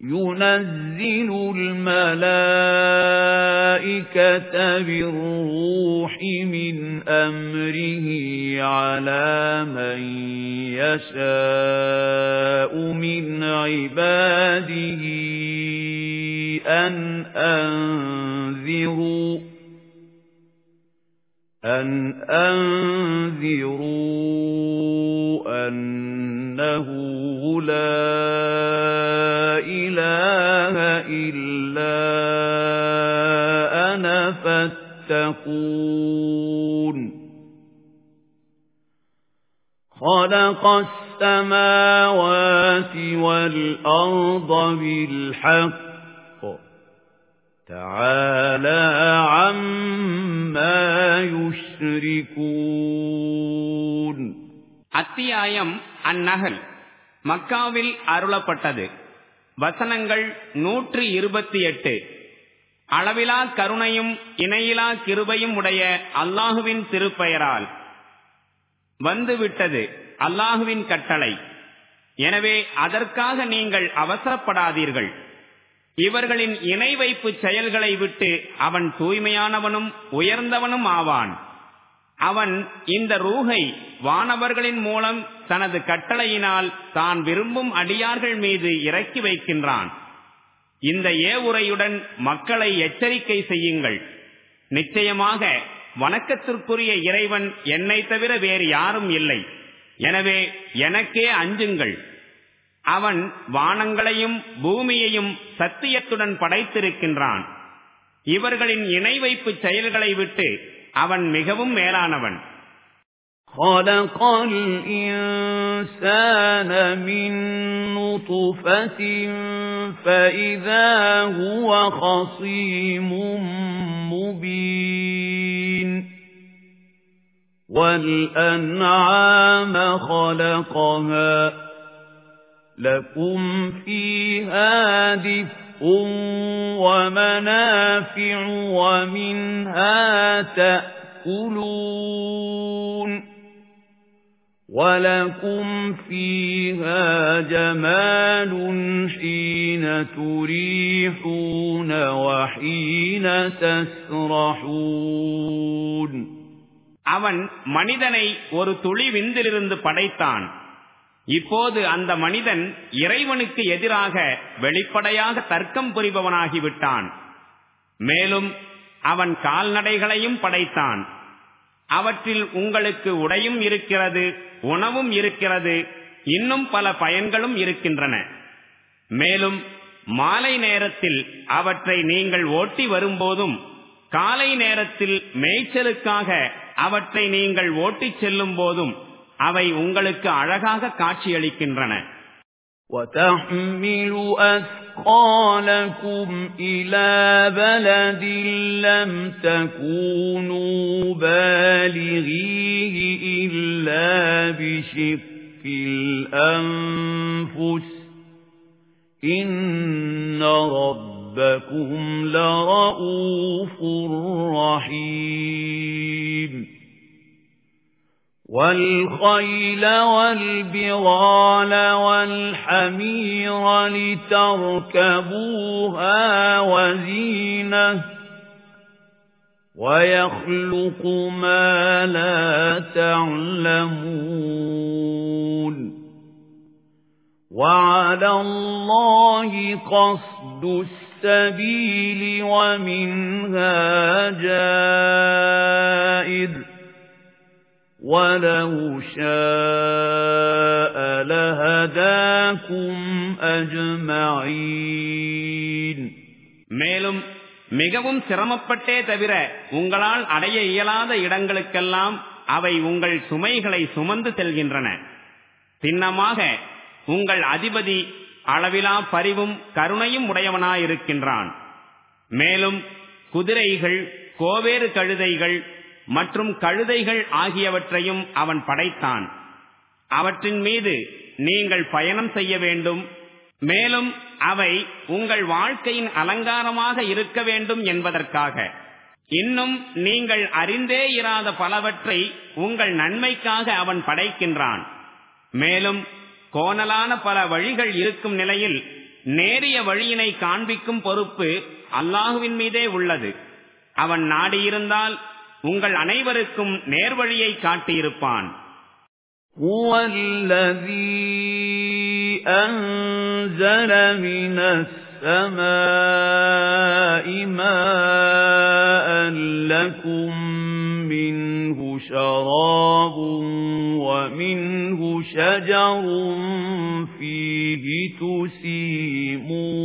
ينزل الملائكة بالروح من أمره على من يشاء من عباده أن أنذروا أن أنذروا أنه لا إله إلا أنا فاتقون. خلق السماوات والأرض بالحق. تعالى عما يشركون. அத்தியாயம் அந்நகல். மக்காவில் அருளப்பட்டது. வசனங்கள் நூற்று இருபத்தி எட்டு அளவிலா கருணையும் இணையிலா கிருபையும் உடைய அல்லாஹுவின் திருப்பெயரால் வந்துவிட்டது அல்லாஹுவின் கட்டளை. எனவே அதற்காக நீங்கள் அவசரப்படாதீர்கள். இவர்களின் இணை வைப்பு செயல்களை விட்டு அவன் தூய்மையானவனும் உயர்ந்தவனும் ஆவான். அவன் இந்த ரூகை வானவர்களின் மூலம் தனது கட்டளையினால் தான் விரும்பும் அடியார்கள் மீது இறக்கி வைக்கின்றான். இந்த ஏவுரையுடன் மக்களை எச்சரிக்கை செய்யுங்கள். நிச்சயமாக வணக்கத்திற்குரிய இறைவன் என்னை தவிர வேறு யாரும் இல்லை. எனவே எனக்கே அஞ்சுங்கள். அவன் வானங்களையும் பூமியையும் சத்தியத்துடன் படைத்திருக்கின்றான். இவர்களின் இணை வைப்பு செயல்களை விட்டு அவன் மிகவும் மேலானவன் خلق الإنسان من نطفة فإذا هو خصيم مبين والأنعام خلقها لكم فيها دفء ومنافع ومنها تأكلون ولكم فيها جمال حين تريحون وحين تسرحون அவன் மனிதனை ஒரு துளி விந்திலிருந்து படைத்தான் இப்போது அந்த மனிதன் இறைவனுக்கு எதிராக வெளிப்படையாக தர்க்கம் புரிபவனாகிவிட்டான். மேலும் அவன் கால்நடைகளையும் படைத்தான். அவற்றில் உங்களுக்கு உடையும் இருக்கிறது உணவும் இருக்கிறது இன்னும் பல பயன்களும் இருக்கின்றன. மேலும் மாலை நேரத்தில் அவற்றை நீங்கள் ஓட்டி வரும்போதும் காலை நேரத்தில் மேய்ச்சலுக்காக அவற்றை நீங்கள் ஓட்டிச் செல்லும் போதும் அவை உங்களுக்கு அழகாக காட்சியளிக்கின்றன وتحمل أثقالكم إلى بلد لم تكونوا بالغيه إلا بشق الأنفس إن ربكم لرؤوف رحيم والخيل والبغال والحمير لتركبوها وزينة ويخلق ما لا تعلمون وعلى الله قصد السبيل ومنها جائر ولو شاء لهداكم أجمعين மேலும் மிகவும் சிரமப்பட்டே தவிர உங்களால் அடைய இயலாத இடங்களுக்கெல்லாம் அவை உங்கள் சுமைகளை சுமந்து செல்கின்றன சின்னமாக உங்கள் அதிபதி அளவிலா பரிவும் கருணையும் உடையவனாயிருக்கின்றான் மேலும் குதிரைகள் கோவேறு கழுதைகள் மற்றும் கழுதைகள் ஆகியவற்றையும் அவன் படைத்தான். அவற்றின் மீது நீங்கள் பயணம் செய்ய வேண்டும். மேலும் அவை உங்கள் வாழ்க்கையின் அலங்காரமாக இருக்க வேண்டும் என்பதற்காக. இன்னும் நீங்கள் அறிந்தே இராத பலவற்றை உங்கள் நன்மைக்காக அவன் படைக்கின்றான். மேலும் கோணலான பல வழிகள் இருக்கும் நிலையில் நேரிய வழியினை காண்பிக்கும் பொறுப்பு அல்லாஹுவின் மீதே உள்ளது. அவன் நாடியிருந்தால் உங்கள் அனைவருக்கும் நேர்வழியை காட்டியிருப்பான் هو الذي أنزل من السماء ماء لكم منه شراب ومنه شجر فيه تسيمون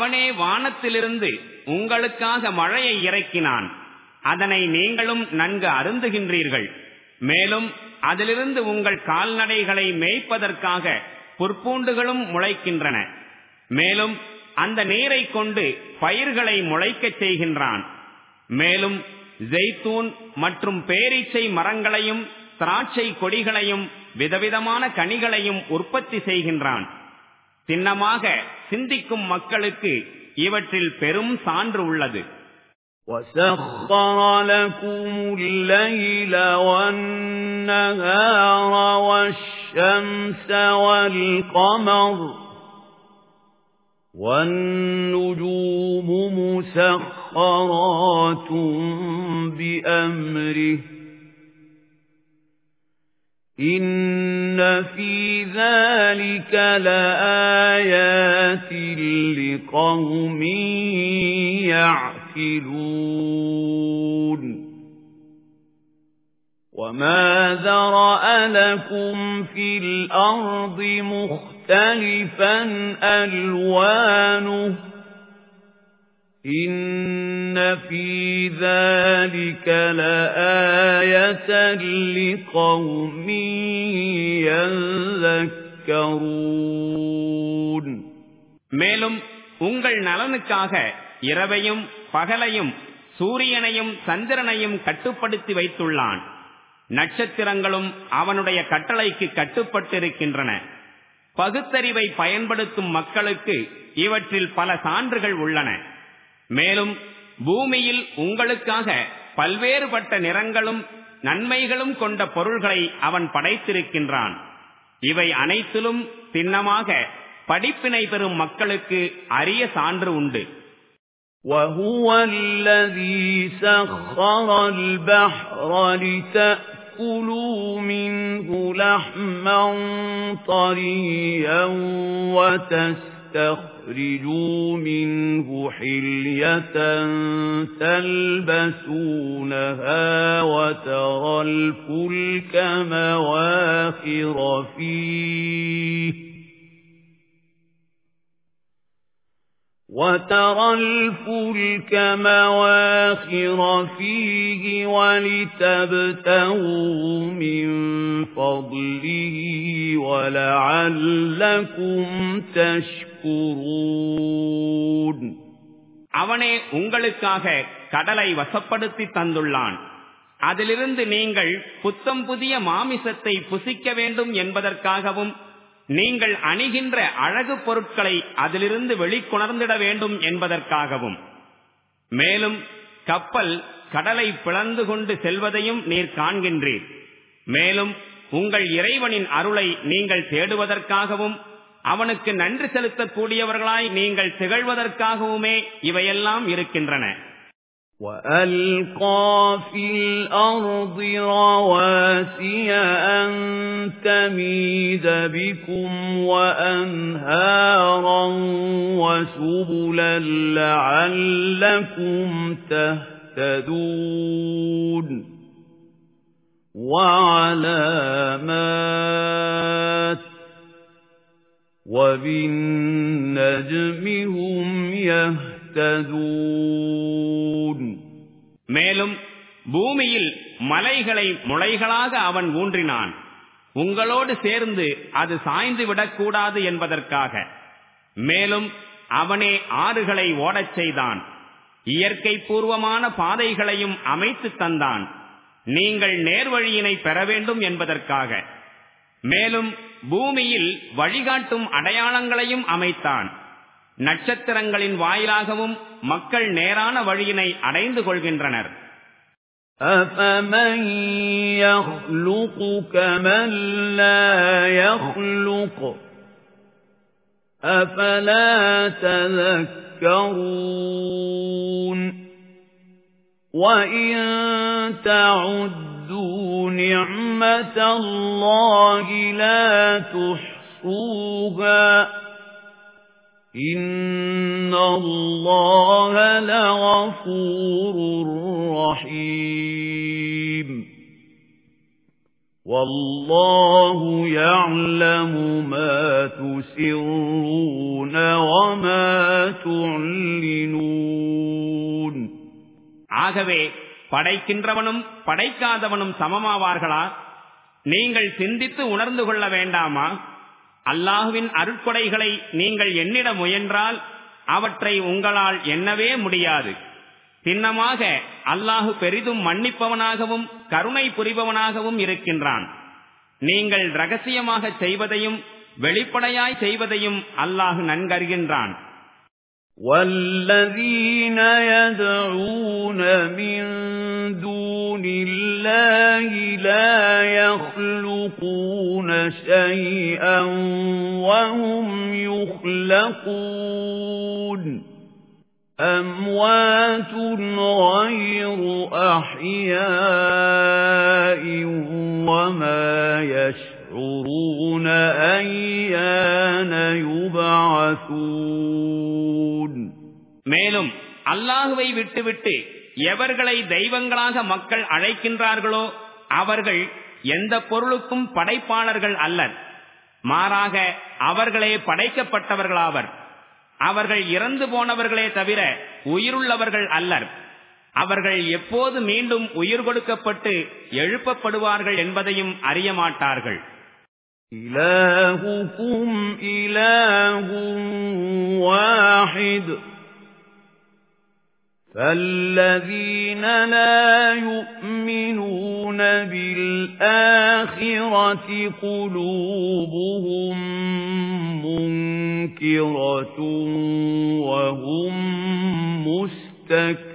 அவனே வானத்திலிருந்து உங்களுக்காக மழையை இறக்கினான். அதனை நீங்களும் நன்கு அருந்துகின்றீர்கள். மேலும் அதிலிருந்து உங்கள் கால்நடைகளை மேய்ப்பதற்காக புற்பூண்டுகளும் முளைக்கின்றன. மேலும் அந்த நீரை கொண்டு பயிர்களை முளைக்கச் செய்கின்றான். மேலும் ஜெய்தூன் மற்றும் பேரீச்சை மரங்களையும் திராட்சை கொடிகளையும் விதவிதமான கனிகளையும் உற்பத்தி செய்கின்றான். சின்னமாக சிந்திக்கும் மக்களுக்கு இவற்றில் பெரும் சான்று உள்ளது وَسَخَّرَ لَكُمُ اللَّيْلَ وَالنَّهَارَ وَالشَّمْسَ وَالْقَمَرَ وَالنُّجُومُ مُسَخَّرَاتٌ بِأَمْرِهِ إِنَّ فِي ذَلِكَ لَآيَاتٍ لِقَوْمٍ يَعْقِلُونَ وَمَا ذَرَأَ لَكُمْ فِي الْأَرْضِ مُخْتَلِفًا أَلْوَانُهُ إِنَّ فِي ذَلِكَ لَآيَةً لِقَوْمٍ يَذَّكَّرُونَ மேலும் உங்கள் நலனுக்காக இரவையும் பகலையும் சூரியனையும் சந்திரனையும் கட்டுப்படுத்தி வைத்துள்ளான் நட்சத்திரங்களும் அவனுடைய கட்டளைக்கு கட்டுப்பட்டிருக்கின்றன பகுத்தறிவை பயன்படுத்தும் மக்களுக்கு இவற்றில் பல சான்றுகள் உள்ளன மேலும் பூமியில் உங்களுக்காக பல்வேறுபட்ட நிறங்களும் நன்மைகளும் கொண்ட பொருள்களை அவன் படைத்திருக்கின்றான் இவை அனைத்திலும் சின்னமாக படிப்பினை பெறும் மக்களுக்கு அரிய சான்று உண்டு وَهُوَ الَّذِي سَخَّرَ الْبَحْرَ لِتَأْكُلُوا مِنْهُ لَحْمًا طَرِيًّا وَتَسْتَخْرِجُوا مِنْهُ حِلْيَةً تَلْبَسُونَهَا وَتَرَى الْفُلْكَ مَوَاخِرَ فِيهِ وَتَرَى الْفُلْكَ مَوَاخِرَ فِيهِ وَلِتَبْتَغُوا مِنْ فَضْلِهِ وَلَعَلَّكُمْ تَشْكُرُونَ அவனே உங்களுக்காக கடலை வசப்படுத்தி தந்துள்ளான் அதிலிருந்து நீங்கள் புத்தம் புதிய மாமிசத்தை புசிக்க வேண்டும் என்பதற்காகவும் நீங்கள் அணிகின்ற அழகு பொருட்களை அதிலிருந்து வெளிக்கொணர்ந்திட வேண்டும் என்பதற்காகவும். மேலும் கப்பல் கடலை பிளந்து கொண்டு செல்வதையும் நீர் காண்கின்றீர். மேலும் உங்கள் இறைவனின் அருளை நீங்கள் தேடுவதற்காகவும் அவனுக்கு நன்றி செலுத்தக்கூடியவர்களாய் நீங்கள் திகழ்வதற்காகவுமே இவையெல்லாம் இருக்கின்றன. وَأَلْقَى فِي الْأَرْضِ رَوَاسِيَ أَن تَمِيدَ بِكُمْ وَأَنْهَارًا وَسُبُلًا لَّعَلَّكُمْ تَهْتَدُونَ وَعَلَامَاتٍ وَبِالنَّجْمِ هُمْ يَهْتَدُونَ மேலும் பூமியில் மலைகளை முளைகளாக அவன் ஊன்றினான். உங்களோடு சேர்ந்து அது சாய்ந்து விடக்கூடாது என்பதற்காக. மேலும் அவனே ஆறுகளை ஓடச் செய்தான். இயற்கை பூர்வமான பாதைகளையும் அமைத்து தந்தான். நீங்கள் நேர்வழியினை பெற வேண்டும் என்பதற்காக. மேலும் பூமியில் வழிகாட்டும் அடையாளங்களையும் அமைத்தான். நட்சத்திரங்களின் வாயிலாகவும் மக்கள் நேரான வழியினை அடைந்து கொள்கின்றனர் أَفَمَن يَخْلُقُ كَمَن لَّا يَخْلُقُ أَفَلَا تَذَكَّرُونَ وَإِن تَعُدُّوا نِعْمَةَ اللَّهِ لَا تُحْصُوهَا إِنَّ اللَّهَ لَغَفُورٌ رَّحِيمٌ وَاللَّهُ يَعْلَمُ مَا تُسِرُّونَ وَمَا تُعْلِنُونَ ஆகவே படைக்கின்றவனும் படைக்காதவனும் சமமாவார்களா நீங்கள் சிந்தித்து உணர்ந்து கொள்ள வேண்டாமா அல்லாஹுவின் அருட்கொடைகளை நீங்கள் எண்ணிட முயன்றால் அவற்றை உங்களால் எண்ணவே முடியாது சின்னமாக அல்லாஹு பெரிதும் மன்னிப்பவனாகவும் கருணை புரிபவனாகவும் இருக்கின்றான் நீங்கள் ரகசியமாக செய்வதையும் வெளிப்படையாய் செய்வதையும் அல்லாஹு நன்கறிகின்றான் وَالَّذِينَ يَدْعُونَ مِن دُونِ اللَّهِ لَا يَخْلُقُونَ شَيْئًا وَهُمْ يُخْلَقُونَ أَمْوَاتٌ غَيْرُ أَحْيَاءٍ وَمَا يَشْعُرُونَ أَيَّانَ يُبْعَثُونَ மேலும் அல்லாஹுவை விட்டுவிட்டு எவர்களை தெய்வங்களாக மக்கள் அழைக்கின்றார்களோ அவர்கள் எந்த பொருளுக்கும் படைப்பாளர்கள் அல்லர் மாறாக அவர்களே படைக்கப்பட்டவர்களாவர் அவர்கள் இறந்து போனவர்களே தவிர உயிருள்ளவர்கள் அல்லர் அவர்கள் எப்போது மீண்டும் உயிர் கொடுக்கப்பட்டு எழுப்பப்படுவார்கள் என்பதையும் அறிய மாட்டார்கள் إِلَٰهُكُمْ إِلَٰهٌ وَاحِدٌ فَالَّذِينَ لَا يُؤْمِنُونَ بِالْآخِرَةِ قُلُوبُهُم مُّنكِرَةٌ وَهُم مُّسْتَكْبِرُونَ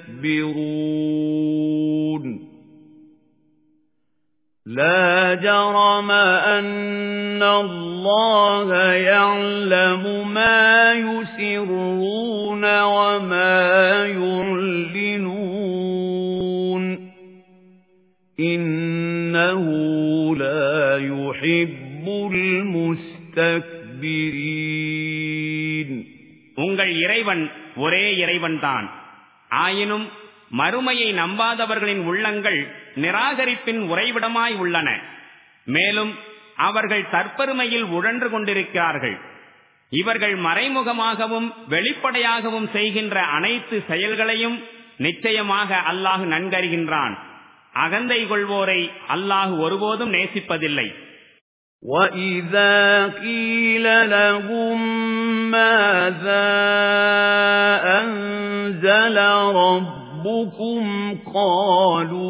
لَا جَرَمَ أَنَّ اللَّهَ يَعْلَمُ مَا يُسِرُّونَ وَمَا يُعْلِنُونَ إِنَّهُ لَا يُحِبُّ الْمُسْتَكْبِرِينَ உங்கள் இறைவன் ஒரே இறைவன்தான் ஆயினும் மறுமையை நம்பாதவர்களின் உள்ளங்கள் நிராகரிப்பின் உறைவிடமாய் உள்ளன மேலும் அவர்கள் தற்பெருமையில் உழன்று கொண்டிருக்கிறார்கள் இவர்கள் மறைமுகமாகவும் வெளிப்படையாகவும் செய்கின்ற அனைத்து செயல்களையும் நிச்சயமாக அல்லாஹு நன்கறிகின்றான் அகந்தை கொள்வோரை அல்லாஹு ஒருபோதும் நேசிப்பதில்லை وَإِذَا قِيلَ لَهُم مَّاذَا أَنزَلَ رَبُّكُمْ قَالُوا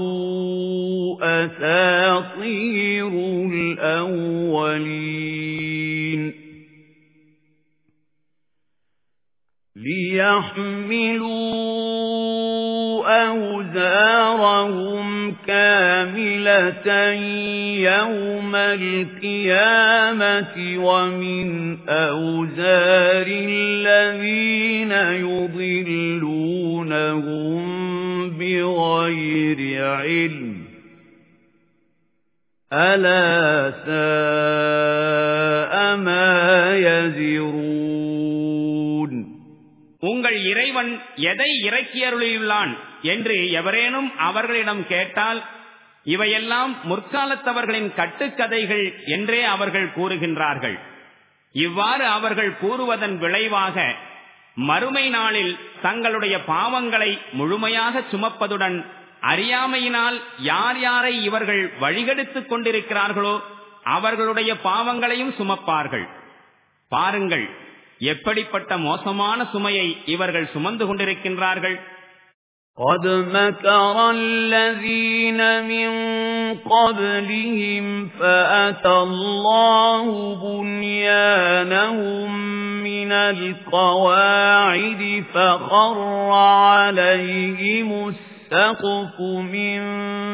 أَسَاطِيرُ الْأَوَّلِينَ لِيَحْمِلُوا أَوْزَارَهُمْ كَامِلَةً يَوْمَ الْقِيَامَةِ وَمِنْ أَوْزَارِ الَّذِينَ يُضِلُّونَهُم بِغَيْرِ عِلْمٍ أَلَا سَاءَ இறைவன் எதை இறக்கியருளியுள்ளான் என்று எவரேனும் அவர்களிடம் கேட்டால் இவையெல்லாம் முற்காலத்தவர்களின் கட்டுக்கதைகள் என்றே அவர்கள் கூறுகின்றார்கள். இவ்வாறு அவர்கள் கூறுவதன் விளைவாக மறுமை நாளில் தங்களுடைய பாவங்களை முழுமையாக சுமப்பதுடன் அறியாமையினால் யார் யாரை இவர்கள் வழிகெடுத்துக் கொண்டிருக்கிறார்களோ அவர்களுடைய பாவங்களையும் சுமப்பார்கள். பாருங்கள் எப்படிப்பட்ட மோசமான சுமையை இவர்கள் சுமந்து கொண்டிருக்கின்றார்கள் قَدْ مَكَرَ الَّذِينَ مِن قَبْلِهِمْ فَأَتَى اللَّهُ بُنْيَانَهُم مِّنَ الْقَوَاعِدِ فَخَرَّ عَلَيْهِمُ السَّقْفُ مِن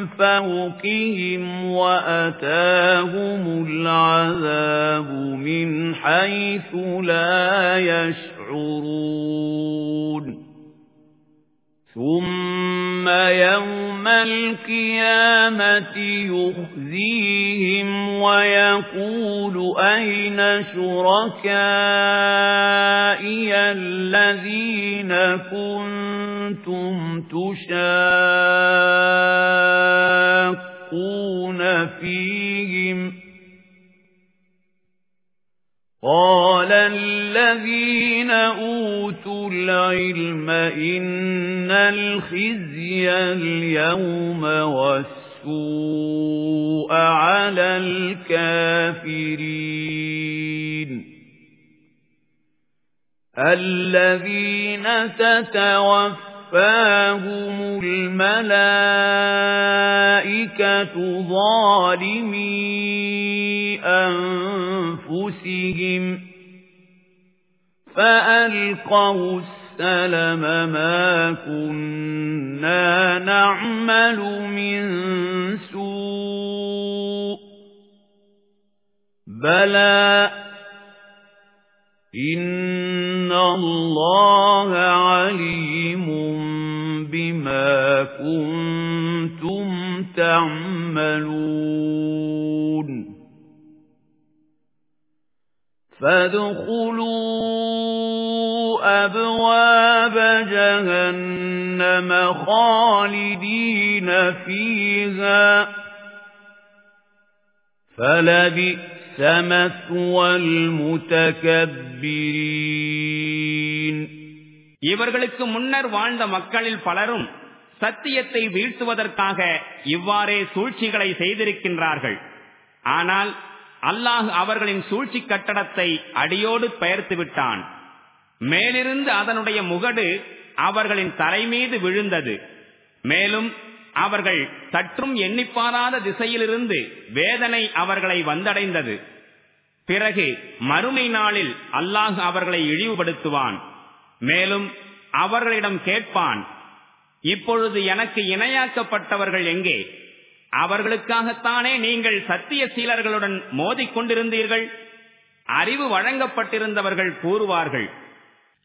فَوْقِهِمْ وَأَتَاهُمُ الْعَذَابُ مِنْ حَيْثُ لَا يَشْعُرُونَ ثُمَّ يَوْمَ الْقِيَامَةِ يُخْزِيهِمْ وَيَقُولُ أَيْنَ شُرَكَائِيَ الَّذِينَ كُنتُمْ تُشَاقُّونَ فِيهِمْ قَالَ الَّذِينَ أُوتُوا الْعِلْمَ إِنَّ الْخِزْيَ الْيَوْمَ وَالسُّوءَ عَلَى الْكَافِرِينَ الَّذِينَ تَتَوَفَّاهُمُ الْمَلَائِكَةُ ظَالِمِي أَنفُسِهِمْ فَأَلْقَوْا السَّلَمَ مَا كُنَّا نَعْمَلُ مِن سُوءٍ بَلَى إِنَّ اللَّهَ عَلِيمٌ بِمَا كُنتُمْ تَعْمَلُونَ فَادْخُلُوا أَبْوَابَ جَهَنَّمَ خَالِدِينَ فِيهَا فَلَبِئْسَ مَثْوَى الْمُتَكَبِّرِينَ இவர்களுக்கு முன்னர் வாழ்ந்த மக்களில் பலரும் சத்தியத்தை வீழ்த்துவதற்காக இவ்வாறே சூழ்ச்சிகளை செய்திருக்கின்றார்கள் ஆனால் அல்லாஹ் அவர்களின் சூழ்ச்சி கட்டடத்தை அடியோடு பெயர்த்து விட்டான் மேலிருந்து அதனுடைய முகடு அவர்களின் தலைமீது விழுந்தது மேலும் அவர்கள் சற்றும் எண்ணிப்பாராத திசையிலிருந்து வேதனை அவர்களை வந்தடைந்தது. பிறகு மறுமை நாளில் அல்லாஹ் அவர்களை இழிவுபடுத்துவான். மேலும் அவர்களிடம் கேட்பான் இப்பொழுது எனக்கு இணையாக்கப்பட்டவர்கள் எங்கே? அவர்களுக்காகத்தானே நீங்கள் சத்திய சீலர்களுடன் மோதிக்கொண்டிருந்தீர்கள் அறிவு வழங்கப்பட்டிருந்தவர்கள் கூறுவார்கள்.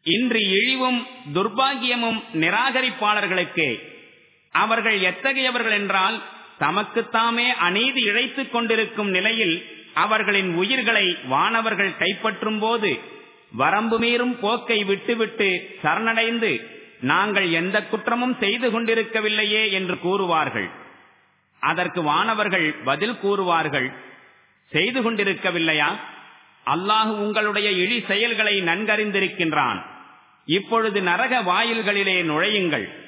இன்று இழிவும் துர்பாகியமும் நிராகரிப்பாளர்களுக்கு அவர்கள் எத்தகையவர்கள் என்றால் தமக்குத்தாமே அநீதி இழைத்துக் கொண்டிருக்கும் நிலையில் அவர்களின் உயிர்களை வானவர்கள் கைப்பற்றும் போது வரம்பு மீறும் போக்கை விட்டுவிட்டு சரணடைந்து நாங்கள் எந்த குற்றமும் செய்து கொண்டிருக்கவில்லையே என்று கூறுவார்கள். அதற்கு வானவர்கள் பதில் கூறுவார்கள். செய்து கொண்டிருக்கவில்லையா? அல்லாஹு உங்களுடைய இழி செயல்களை நன்கறிந்திருக்கின்றான். இப்பொழுது நரக வாயில்களிலே நுழையுங்கள்.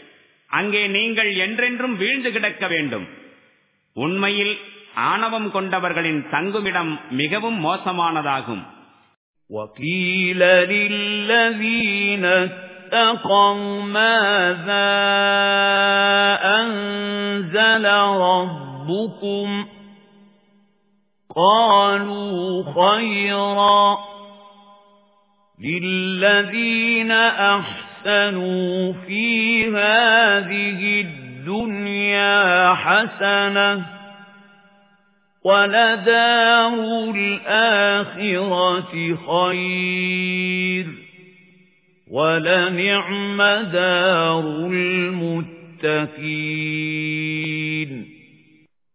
அங்கே நீங்கள் என்றென்றும் வீழ்ந்து கிடக்க வேண்டும் உண்மையில் ஆணவம் கொண்டவர்களின் தங்குமிடம் மிகவும் மோசமானதாகும் وَقِيلَ لِلَّذِينَ اتَّقَوْا مَاذَا أَنزَلَ رَبُّكُمْ قَالُوا خَيْرًا لِلَّذِينَ أَحْسَنُوا فِي هَذِهِ الدُّنْيَا حَسَنَةٌ وَلَدَارُ الْآخِرَةِ خَيْرٌ وَلَنِعْمَ دَارُ الْمُتَّقِينَ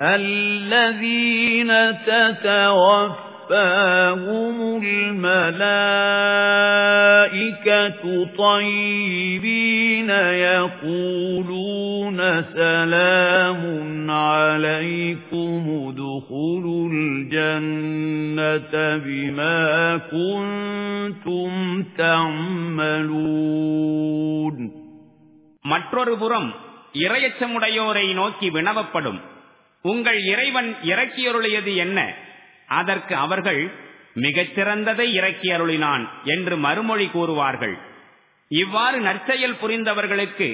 الذين تتوفاهم الملائكة طيبين يقولون سلام عليكم ادخلوا الجنة بما كنتم تعملون மற்றொரு புறம் இரையச்சமுடையோரை நோக்கி வினவப்படும் உங்கள் இறைவன் இறக்கியருளியது என்ன? அதற்கு அவர்கள் மிகச்சிறந்ததை இறக்கி அருளினான் என்று மறுமொழி கூறுவார்கள். இவ்வாறு நற்செயல் புரிந்தவர்களுக்கு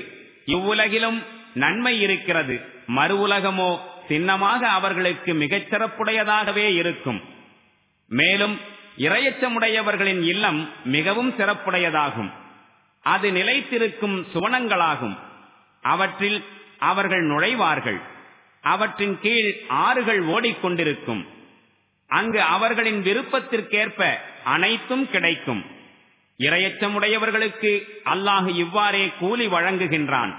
இவ்வுலகிலும் நன்மை இருக்கிறது. மறு உலகமோ சின்னமாக அவர்களுக்கு மிகச்சிறப்புடையதாகவே இருக்கும். மேலும் இரையச்சமுடையவர்களின் இல்லம் மிகவும் சிறப்புடையதாகும். அது நிலைத்திருக்கும் சுவனங்களாகும். அவற்றில் அவர்கள் நுழைவார்கள். அவற்றின் கீழ் ஆறுகள் ஓடிக்கொண்டிருக்கும். அங்கு அவர்களின் விருப்பத்திற்கேற்ப அனைத்தும் கிடைக்கும். இரையச்சமுடையவர்களுக்கு அல்லாஹு இவ்வாறே கூலி வழங்குகின்றான்.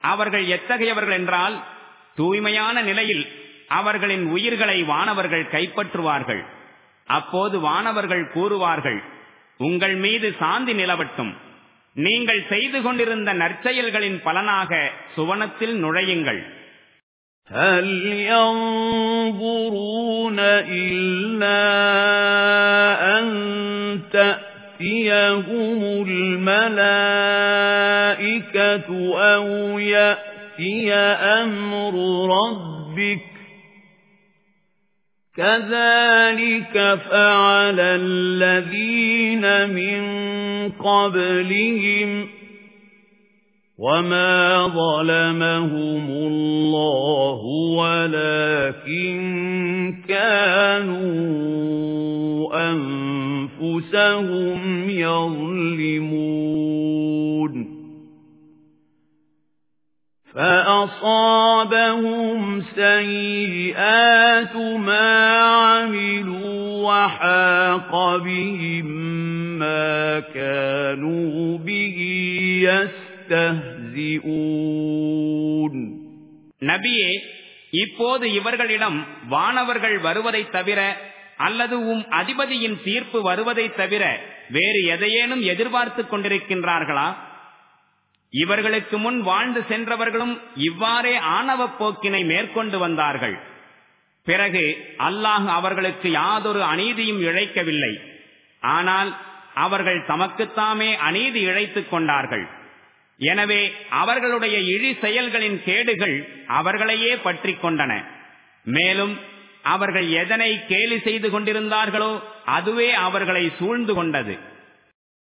அவர்கள் எத்தகையவர்கள் என்றால் தூய்மையான நிலையில் அவர்களின் உயிர்களை வானவர்கள் கைப்பற்றுவார்கள். அப்போது வானவர்கள் கூறுவார்கள் உங்கள் மீது சாந்தி நிலவட்டும். நீங்கள் செய்து கொண்டிருந்த நற்செயல்களின் பலனாக சுவனத்தில் நுழையுங்கள். هل ينظرون إلا أن تأتيهم الملائكة أو يأتي أمر ربك كذلك فعل الذين من قبلهم وما ظلمهم الله ولكن كانوا أنفسهم يظلمون فأصابهم سيئات ما عملوا وحاق بهم ما كانوا به يستهزئون நபியே இப்போது இவர்களிடம் வானவர்கள் வருவதைத் தவிர அல்லது உம் அதிபதியின் தீர்ப்பு வருவதைத் தவிர வேறு எதையேனும் எதிர்பார்த்துக் கொண்டிருக்கின்றார்களா? இவர்களுக்கு முன் வாழ்ந்து சென்றவர்களும் இவ்வாறே ஆணவ போக்கினை மேற்கொண்டு வந்தார்கள். பிறகு அல்லாஹ் அவர்களுக்கு யாதொரு அநீதியும் இழைக்கவில்லை. ஆனால் அவர்கள் தமக்குத்தாமே அநீதி இழைத்துக் கொண்டார்கள். எனவே அவர்களுடைய இழி செயல்களின் கேடுகள் அவர்களையே பற்றி கொண்டன. மேலும் அவர்கள் எதனை கேலி செய்து கொண்டிருந்தார்களோ அதுவே அவர்களை சூழ்ந்து கொண்டது.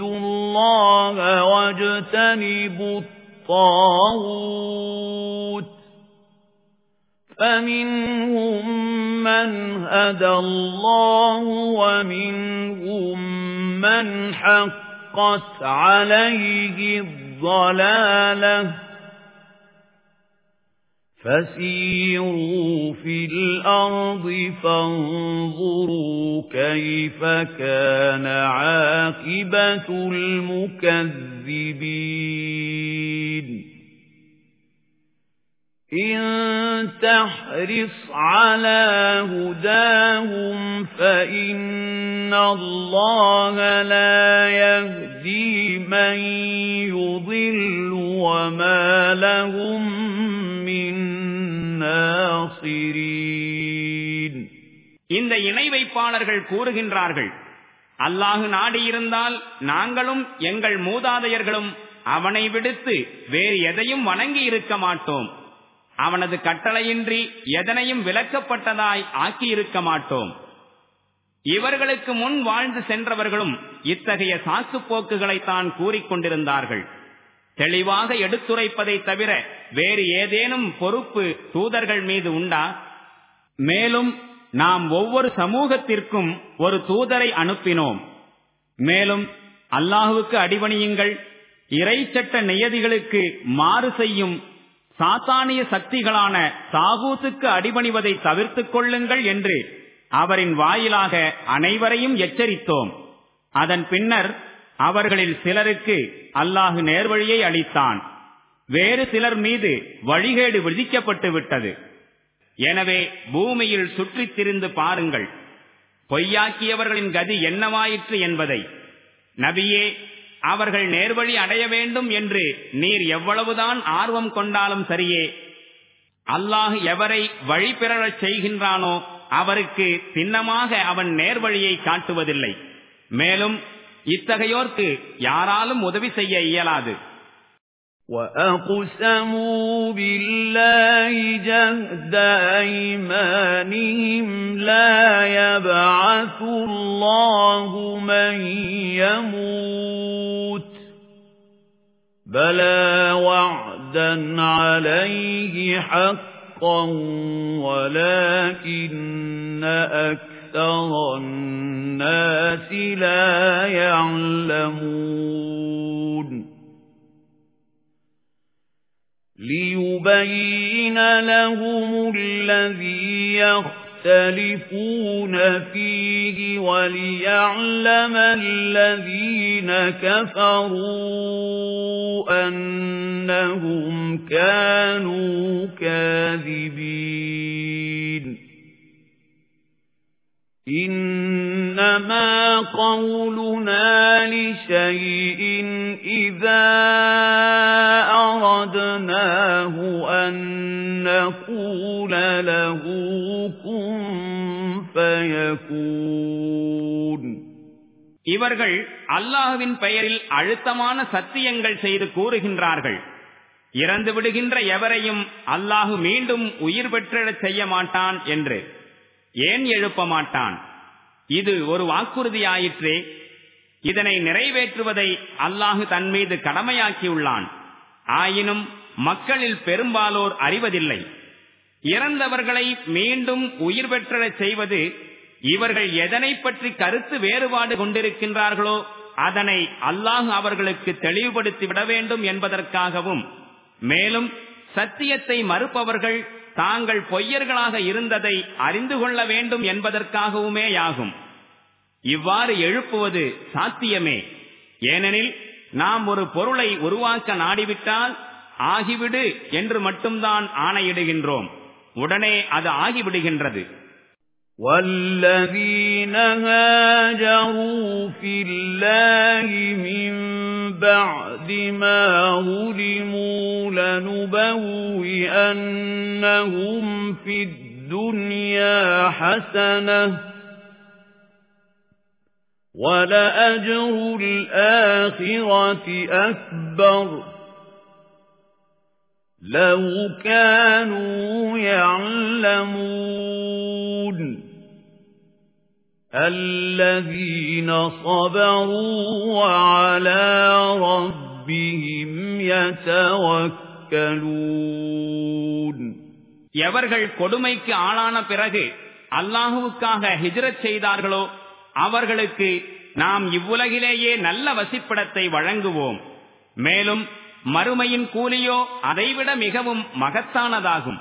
الله واجتنبوا الطاغوت فمنهم من هدى الله ومنهم من حقت عليه الضلاله فَسِيرُوا فِي الْأَرْضِ فَانظُرُوا كَيْفَ كَانَ عَاقِبَةُ الْمُكَذِّبِينَ. إِن تَحْرِصْ عَلَى هُدَاهُمْ فَإِنَّ اللَّهَ لَا يَهْدِي مَن يُضِلُّ وَمَا لَهُم இந்த இணை வைப்பாளர்கள் கூறுகின்றார்கள் அல்லாஹு நாடியிருந்தால் நாங்களும் எங்கள் மூதாதையர்களும் அவனை விடுத்து வேறு எதையும் வணங்கி இருக்க மாட்டோம் அவனது கட்டளையின்றி எதனையும் விலக்கப்பட்டதாய் ஆக்கியிருக்க மாட்டோம். இவர்களுக்கு முன் வாழ்ந்து சென்றவர்களும் இத்தகைய சாக்கு போக்குகளைத்தான் கூறிக்கொண்டிருந்தார்கள் தெளிவாக எடுத்துரைப்பதை தவிர வேறு ஏதேனும் பொறுப்பு தூதர்கள் மீது உண்டா? மேலும் நாம் ஒவ்வொரு சமூகத்திற்கும் ஒரு தூதரை அனுப்பினோம். மேலும் அல்லாஹுவுக்கு அடிபணியுங்கள். இறைச்சட்ட நியதிகளுக்கு மாறு செய்யும் சாத்தானிய சக்திகளான சாகூசுக்கு அடிபணிவதை தவிர்த்துக் கொள்ளுங்கள் என்று அவரின் வாயிலாக அனைவரையும் எச்சரித்தோம். அதன் பின்னர் அவர்களில் சிலருக்கு அல்லாஹு நேர்வழியை அளித்தான். வேறு சிலர் மீது வழிகேடு விதிக்கப்பட்டு விட்டது. எனவே பூமியில் சுற்றித் திரிந்து பாருங்கள். பொய்யாக்கியவர்களின் கதி என்னவாயிற்று என்பதை. நபியே அவர்கள் நேர்வழி அடைய வேண்டும் என்று நீர் எவ்வளவுதான் ஆர்வம் கொண்டாலும் சரியே அல்லாஹ் எவரை வழி பெறச் செய்கின்றானோ அவருக்கு சின்னமாக அவன் நேர்வழியை காட்டுவதில்லை மேலும் இத்தகையோர்க்கு யாராலும் உதவி செய்ய இயலாது وَأَقْسَمُوا بِاللَّهِ جَهْدَ أَيْمَانِهِمْ لَا يَبْعَثُ اللَّهُ مَن يَمُوتُ بَلَى وَعْدًا عَلَيْهِ حَقًّا وَلَكِنَّ أَكْثَرَ النَّاسِ لَا يَعْلَمُونَ لِيُبَيِّنَ لَهُمُ الَّذِي يَخْتَلِفُونَ فِيهِ وَلِيَعْلَمَ الَّذِينَ كَفَرُوا أَنَّهُمْ كَانُوا كَاذِبِينَ. إِنَّمَا قَوْلُنَا لِشَيْءٍ إِذَا أَرَدْنَاهُ أَن نَّقُولَ لَهُ كُن فَيَكُونُ இவர்கள் அல்லாஹுவின் பெயரில் அழுத்தமான சத்தியங்கள் செய்து கூறுகின்றார்கள் இறந்து விடுகின்ற எவரையும் அல்லாஹு மீண்டும் உயிர் பெற்றிடச் செய்ய மாட்டான் என்று ஏன் எழுப்ப மாட்டான் இது ஒரு வாக்குறுதியாயிற்றே. இதனை நிறைவேற்றுவதை அல்லாஹு தன் மீது கடமையாக்கியுள்ளான். ஆயினும் மக்களில் பெரும்பாலோர் அறிவதில்லை. இறந்தவர்களை மீண்டும் உயிர் பெற்ற செய்வது இவர்கள் எதனை பற்றி கருத்து வேறுபாடு கொண்டிருக்கின்றார்களோ அதனை அல்லாஹு அவர்களுக்கு தெளிவுபடுத்தி விட வேண்டும் என்பதற்காகவும் மேலும் சத்தியத்தை மறுப்பவர்கள் தாங்கள் பொய்யர்களாக இருந்ததை அறிந்து கொள்ள வேண்டும் என்பதற்காகவுமேயாகும் இவ்வாறு எழுப்புவது சாத்தியமே. ஏனெனில் நாம் ஒரு பொருளை உருவாக்க நாடிவிட்டால் ஆகிவிடு என்று மட்டும்தான் ஆணையிடுகின்றோம். உடனே அது ஆகிவிடுகின்றது. وَالَّذِينَ هَاجَرُوا فِي اللَّهِ مِن بَعْدِ مَا ظُلِمُوا لَنُبَوِّئَنَّهُمْ فِي الدُّنْيَا حَسَنَةً وَلَأَجْرُ الْآخِرَةِ أَكْبَرُ لَوْ كَانُوا يَعْلَمُونَ الَّذِينَ صَبَرُوا وَعَلَى رَبِّهِمْ يَتَوَكَّلُونَ எவர்கள் கொடுமைக்கு ஆளான பிறகு அல்லாஹுவுக்காக ஹிஜ்ரத் செய்தார்களோ அவர்களுக்கு நாம் இவ்வுலகிலேயே நல்ல வசிப்பிடத்தை வழங்குவோம் மேலும் மறுமையின் கூலியோ அதைவிட மிகவும் மகத்தானதாகும்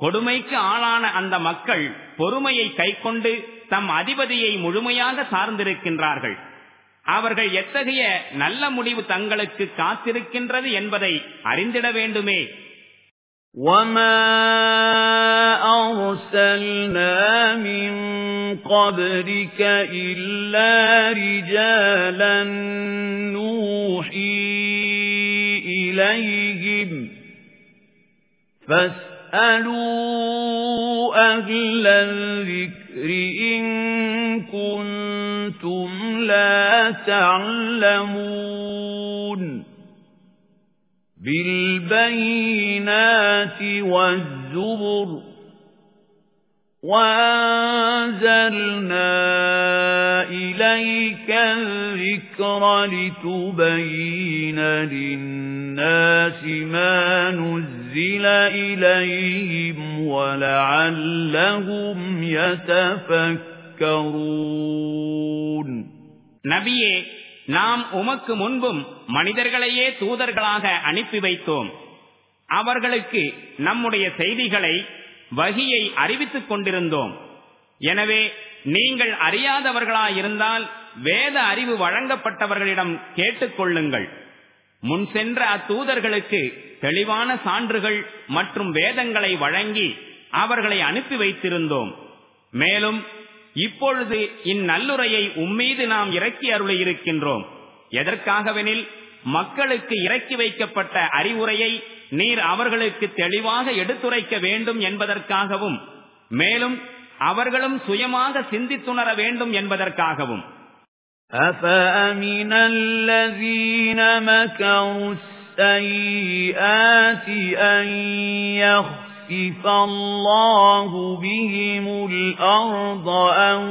கொடுமைக்கு ஆளான அந்த மக்கள் பொறுமையை கைக்கொண்டு தம் அதிபதியை முழுமையாக சார்ந்திருக்கின்றார்கள் அவர்கள் எத்தகைய நல்ல முடிவு தங்களுக்கு காத்திருக்கின்றது என்பதை அறிந்திட வேண்டுமே وَمَا أَرْسَلْنَا مِن قَبْلِكَ إِلَّا رِجَالًا نُوحِي إِلَيْهِمْ فَاسْأَلُوا أَهْلَ الذِّكْرِ إِن كُنتُمْ لَا تَعْلَمُونَ بِالْبَيِّنَاتِ وَالزُّبُرِ وَأَنزَلْنَا إِلَيْكَ الذِّكْرَ لِتُبَيِّنَ لِلنَّاسِ مَا نُزِّلَ إِلَيْهِمْ وَلَعَلَّهُمْ يَتَفَكَّرُونَ நபியே நாம் உமக்கு முன்பும் மனிதர்களையே தூதர்களாக அனுப்பி வைத்தோம் அவர்களுக்கு நம்முடைய செய்திகளை வகியை அறிவித்துக் கொண்டிருந்தோம். எனவே நீங்கள் அறியாதவர்களாயிருந்தால் வேத அறிவு வழங்கப்பட்டவர்களிடம் கேட்டுக்கொள்ளுங்கள் முன் சென்ற அத்தூதர்களுக்கு தெளிவான சான்றுகள் மற்றும் வேதங்களை வழங்கி அவர்களை அனுப்பி வைத்திருந்தோம். மேலும் இப்பொழுது இந்நல்லுரையை உம்மீது நாம் இறக்கி அருள இருக்கின்றோம். எதற்காகவெனில் மக்களுக்கு இறக்கி வைக்கப்பட்ட அறிவுரையை நீர் அவர்களுக்கு தெளிவாக எடுத்துரைக்க வேண்டும் என்பதற்காகவும் மேலும் அவர்களும் சுயமாக சிந்தித்துணர வேண்டும் என்பதற்காகவும் أَفَأَمِنَ الَّذِينَ مَكَرُوا السَّيِّئَاتِ أَن يَخْسِفَ اللَّهُ بِهِمُ الْأَرْضَ أَوْ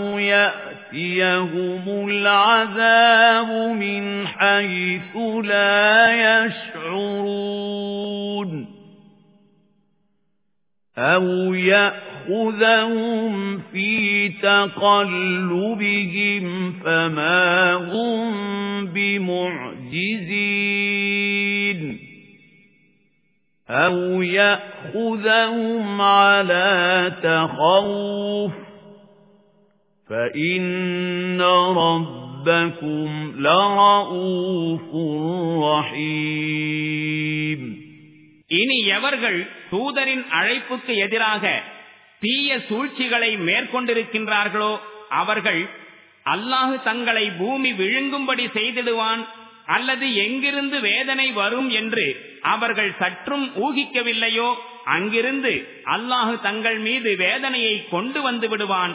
يَأْتِيَهُمُ الْعَذَابُ مِنْ حَيْثُ لَا يَشْعُرُونَ أَوْ يَأْخُذَهُمْ فِي تَقَلُّبِهِمْ فَمَا هُمْ بِمُعْجِزِينَ أَوْ يَأْخُذَهُمْ عَلَى تَخَوُّفٍ فَإِنَّ رَبَّكُمْ لَرَءُوفٌ رَحِيمٌ இனி எவர்கள் தூதரின் அழைப்புக்கு எதிராக தீய சூழ்ச்சிகளை மேற்கொண்டிருக்கின்றார்களோ அவர்கள் அல்லாஹு தங்களை பூமி விழுங்கும்படி செய்திடுவான் அல்லது எங்கிருந்து வேதனை வரும் என்று அவர்கள் சற்றும் ஊகிக்கவில்லையோ அங்கிருந்து அல்லாஹு தங்கள் மீது வேதனையை கொண்டு வந்து விடுவான்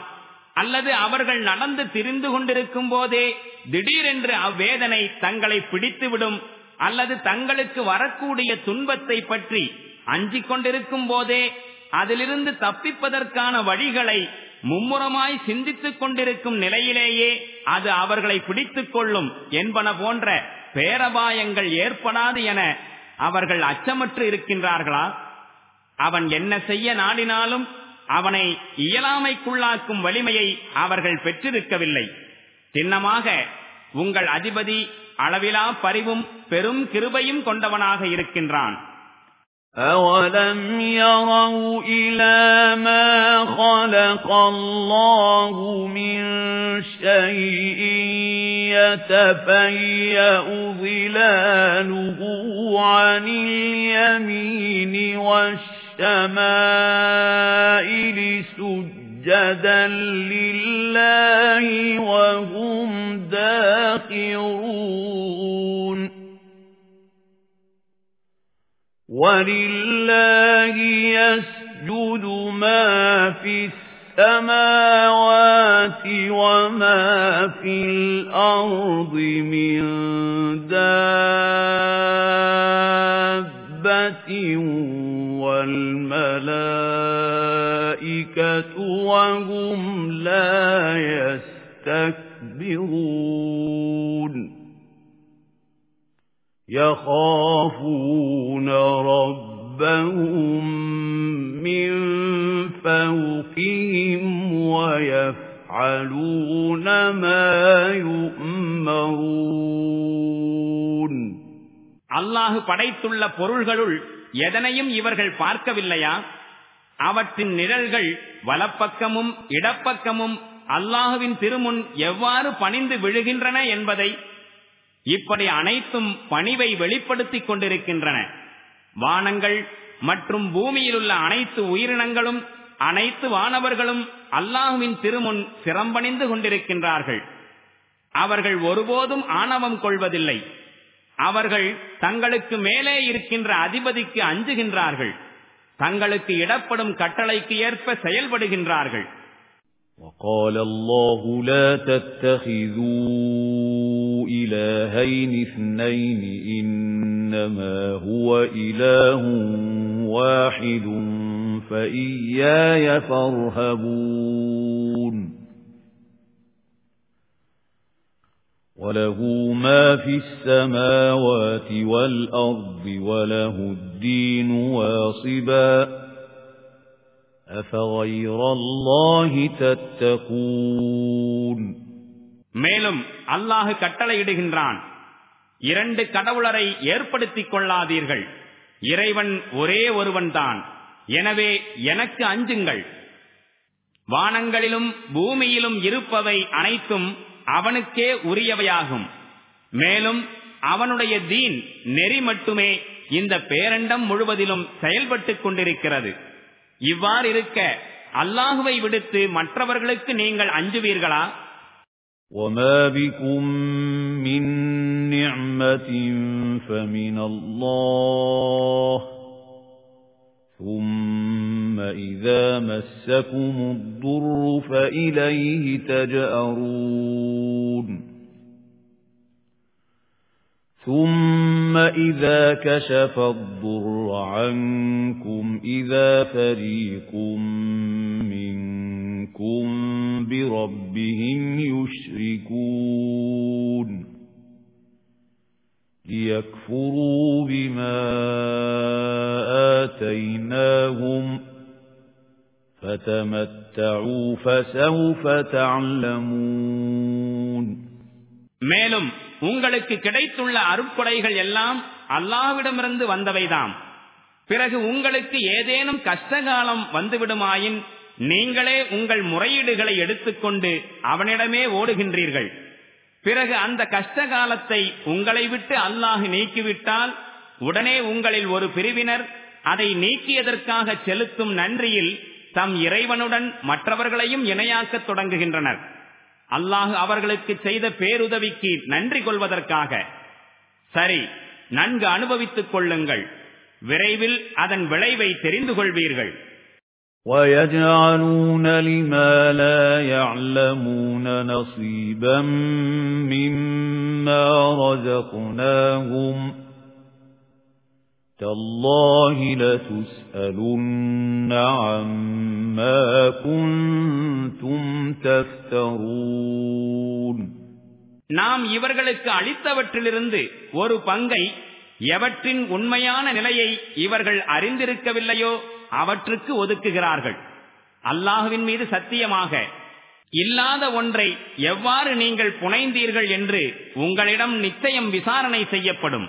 அல்லது அவர்கள் நடந்து திரிந்து கொண்டிருக்கும் போதே திடீரென்று அவ்வேதனை தங்களை பிடித்துவிடும் அல்லது தங்களுக்கு வரக்கூடிய துன்பத்தை பற்றி அஞ்சிக் கொண்டிருக்கும் போதே அதிலிருந்து தப்பிப்பதற்கான வழிகளை மும்முரமாய் சிந்தித்துக் கொண்டிருக்கும் நிலையிலேயே அது அவர்களை பிடித்துக் கொள்ளும் என்பன போன்ற பேரபாயங்கள் ஏற்படாது என அவர்கள் அச்சமற்று இருக்கின்றார்களா? அவன் என்ன செய்ய நாடினாலும் அவனை இயலாமைக்குள்ளாக்கும் வலிமையை அவர்கள் பெற்றிருக்கவில்லை சின்னமாக உங்கள் அதிபதி அளவிலா பரிவும் பெரும் கிருபையும் கொண்டவனாக இருக்கின்றான் أَوَلَمْ يَرَوْا إِلَى مَا خَلَقَ اللَّهُ مِنْ شَيْءٍ يَتَفَيَّأُ ظِلَالُهُ عَنِ الْيَمِينِ وَالشَّمَائِلِ سُجَّدًا لِلَّهِ وَهُمْ دَاخِرُونَ. وَلِلَّهِ يَسْجُدُ مَا فِي السَّمَاوَاتِ وَمَا فِي الْأَرْضِ مِن دَابَّةٍ وَالْمَلَائِكَةُ وَهُمْ لَا يَسْتَكْبِرُونَ يَخَافُونَ رَبَّهُم مِّن فَوْقِهِمْ وَيَفْعَلُونَ مَا يُؤْمَرُونَ அல்லாஹு படைத்துள்ள பொருள்களுள் எதனையும் இவர்கள் பார்க்கவில்லையா? அவற்றின் நிழல்கள் வலப்பக்கமும் இடப்பக்கமும் அல்லாஹுவின் திருமுன் எவ்வாறு பணிந்து விழுகின்றன என்பதை இப்படி அனைத்தும் பணிவை வெளிப்படுத்திக் கொண்டிருக்கின்றன. வானங்கள் மற்றும் பூமியிலுள்ள அனைத்து உயிரினங்களும் அனைத்து வானவர்களும் அல்லாஹுவின் திருமுன் சிரம்பணிந்து கொண்டிருக்கின்றார்கள். அவர்கள் ஒருபோதும் ஆணவம் கொள்வதில்லை. அவர்கள் தங்களுக்கு மேலே இருக்கின்ற அதிபதிக்கு அஞ்சுகின்றார்கள். தங்களுக்கு இடப்படும் கட்டளைக்கு ஏற்ப செயல்படுகின்றார்கள். وقال الله لا تتخذوا إلهين اثنين إنما هو وله ما في السماوات والأرض وله الدين واصبا أفغير الله تتقون மேலும் அல்லாஹு கட்டளையிடுகின்றான் இரண்டு கடவுளரை ஏற்படுத்திக் கொள்ளாதீர்கள் இறைவன் ஒரே ஒருவன்தான் எனவே எனக்கு அஞ்சுங்கள் வானங்களிலும் பூமியிலும் இருப்பவை அனைத்தும் அவனுக்கே உரியவையாகும் மேலும் அவனுடைய தீன் நெறி மட்டுமே இந்த பேரண்டம் முழுவதிலும் செயல்பட்டுக் கொண்டிருக்கிறது இவ்வாறு இருக்க அல்லாஹுவை விடுத்து மற்றவர்களுக்கு நீங்கள் அஞ்சுவீர்களா وَمَا بِكُم مِّن نِّعْمَةٍ فَمِنَ اللَّهِ ثُمَّ إِذَا مَسَّكُمُ الضُّرُّ فَإِلَيْهِ تَجْأَرُونَ ثُمَّ إِذَا كَشَفَ الضُّرَّ عَنكُمْ إِذَا فَرِيقٌ مِنكُم بِرَبِّهِمْ يُشْرِكُونَ لِيَكْفُرُوا بِمَا آتَيْنَاهُمْ فَتَمَتَّعُوا فَسَوْفَ تَعْلَمُونَ மேலும் உங்களுக்கு கிடைத்துள்ள அருட்கொடைகள் எல்லாம் அல்லாவிடமிருந்து வந்தவைதாம் பிறகு உங்களுக்கு ஏதேனும் கஷ்டகாலம் வந்துவிடுமாயின் நீங்களே உங்கள் முறையீடுகளை எடுத்துக்கொண்டு அவனிடமே ஓடுகின்றீர்கள் பிறகு அந்த கஷ்ட காலத்தை உங்களை விட்டு அல்லாஹ் நீக்கிவிட்டால் உடனே உங்களில் ஒரு பிரிவினர் அதை நீக்கியதற்காக செலுத்தும் நன்றியில் தம் இறைவனுடன் மற்றவர்களையும் இணையாக்கத் தொடங்குகின்றனர் அல்லாஹு அவர்களுக்கு செய்த பேருதவிக்கு நன்றி கொள்வதற்காக சரி நன்கு அனுபவித்துக் கொள்ளுங்கள் விரைவில் அதன் விளைவை தெரிந்து கொள்வீர்கள் وَيَجْعَلُونَ لِمَا لَا يَعْلَمُونَ نَصِيبًا مِّمَّا رَزَقْنَاهُمْ تَاللَّهِ لَتُسْأَلُنَّ عَمَّا كُنتُمْ تَفْتَرُونَ நாம் இவர்களுக்கு அளித்தவற்றிலிருந்து ஒரு பங்கை எவற்றின் உண்மையான நிலையை இவர்கள் அறிந்திருக்கவில்லையோ அவற்றுக்கு ஒதுக்குகிறார்கள் அல்லாஹுவின் மீது சத்தியமாக இல்லாத ஒன்றை எவ்வாறு நீங்கள் புனைந்தீர்கள் என்று உங்களிடம் நிச்சயம் விசாரணை செய்யப்படும்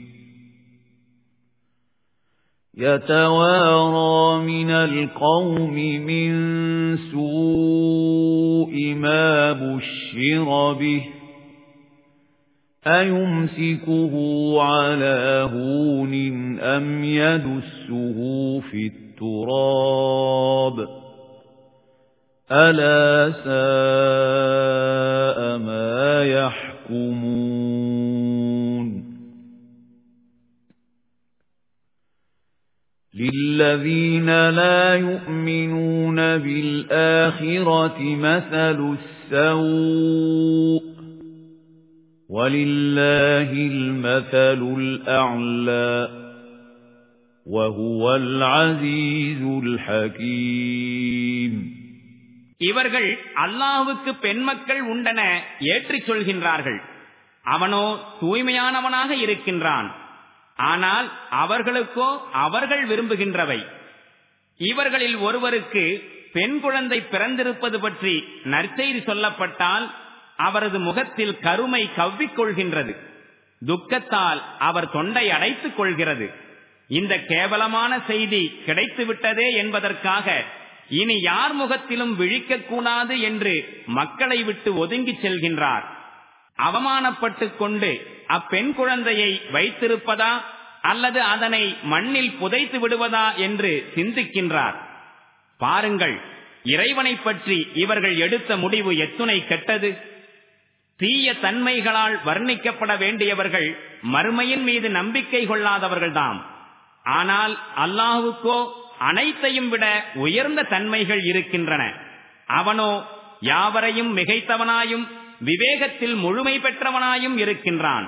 يَتَوَارَىٰ مِنَ الْقَوْمِ مِن سُوءِ مَا بُشِّرَ بِهِ أَيُمْسِكُهُ عَلَىٰ هُونٍ أَمْ يَدُسُّهُ فِي التُّرَابِ أَلَا سَاءَ مَا يَحْكُمُونَ لِلَّذِينَ لَا يُؤْمِنُونَ بِالْآخِرَةِ مَثَلُ السَّوْءِ وَلِلَّهِ الْمَثَلُ الْأَعْلَى وَهُوَ الْعَزِيزُ الْحَكِيمُ இவர்கள் அல்லாஹுக்கு பெண் மக்கள் உண்டென ஏற்றிச் சொல்கின்றார்கள் அவனோ தூய்மையானவனாக இருக்கின்றான் ஆனால் அவர்களுக்கோ அவர்கள் விரும்புகின்றவை. இவர்களில் ஒருவருக்கு பெண் குழந்தை பிறந்திருப்பது பற்றி நற்செய்தி சொல்லப்பட்டால் அவரது முகத்தில் கருமை கவ்விக்கொள்கின்றது துக்கத்தால் அவர் தொண்டை அடைத்துக் கொள்கிறது. இந்த கேவலமான செய்தி கிடைத்துவிட்டதே என்பதற்காக இனி யார் முகத்திலும் விழிக்கக்கூடாது என்று மக்களை விட்டு ஒதுங்கிச் செல்கின்றார். அவமானப்பட்டுக் கொண்டு அப்பெண் குழந்தையை வைத்திருப்பதா அல்லது அதனை மண்ணில் புதைத்து விடுவதா என்று சிந்திக்கின்றார். பாருங்கள் இறைவனை பற்றி இவர்கள் எடுத்த முடிவு எத்துணை கெட்டது? தீய தன்மைகளால் வர்ணிக்கப்பட வேண்டியவர்கள் மறுமையின் மீது நம்பிக்கை கொள்ளாதவர்கள்தாம் ஆனால் அல்லாஹுக்கோ அனைத்தையும் விட உயர்ந்த தன்மைகள் இருக்கின்றன. அவனோ யாவரையும் மிகைத்தவனாயும் விவேகத்தில் முழுமை பெற்றவனாயும் இருக்கின்றான்.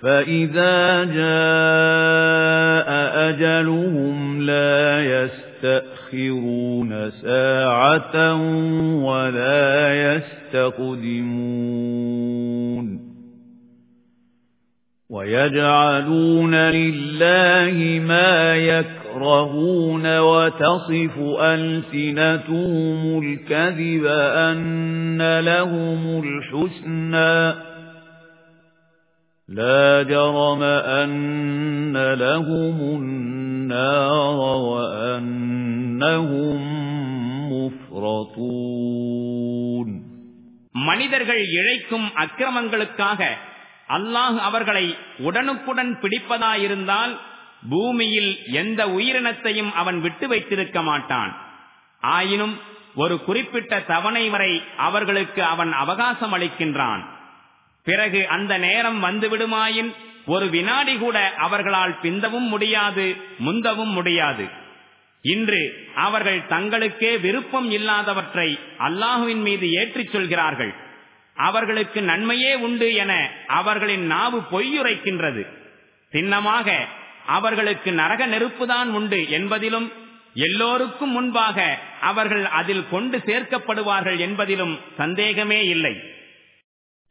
فَإِذَا جَاءَ أَجَلُهُمْ لَا يَسْتَأْخِرُونَ سَاعَةً وَلَا يَسْتَقْدِمُونَ وَيَجْعَلُونَ لِلَّهِ مَا يَكْرَهُونَ وَتَصِفُ أَلْسِنَتُهُمُ الْكَذِبَ أَنَّ لَهُمُ الْحُسْنَى لا جرم أن لهم النار وأنهم مفرطون மனிதர்கள் இழைக்கும் அக்கிரமங்களுக்காக அல்லாஹ் அவர்களை உடனுக்குடன் பிடிப்பதாயிருந்தால் பூமியில் எந்த உயிரினத்தையும் அவன் விட்டு வைத்திருக்க மாட்டான் ஆயினும் ஒரு குறிப்பிட்ட தவணை வரை அவர்களுக்கு அவன் அவகாசம் அளிக்கின்றான் பிறகு அந்த நேரம் வந்துவிடுமாயின் ஒரு வினாடி கூட அவர்களால் பிந்தவும் முடியாது முந்தவும் முடியாது. இன்று அவர்கள் தங்களுக்கே விருப்பம் இல்லாதவற்றை அல்லாஹுவின் மீது ஏற்றிச் சொல்கிறார்கள். அவர்களுக்கு நன்மையே உண்டு என அவர்களின் நாவு பொய்யுரைக்கின்றது. சின்னமாக அவர்களுக்கு நரக நெருப்புதான் உண்டு என்பதிலும் எல்லோருக்கும் முன்பாக அவர்கள் அதில் கொண்டு சேர்க்கப்படுவார்கள் என்பதிலும் சந்தேகமே இல்லை.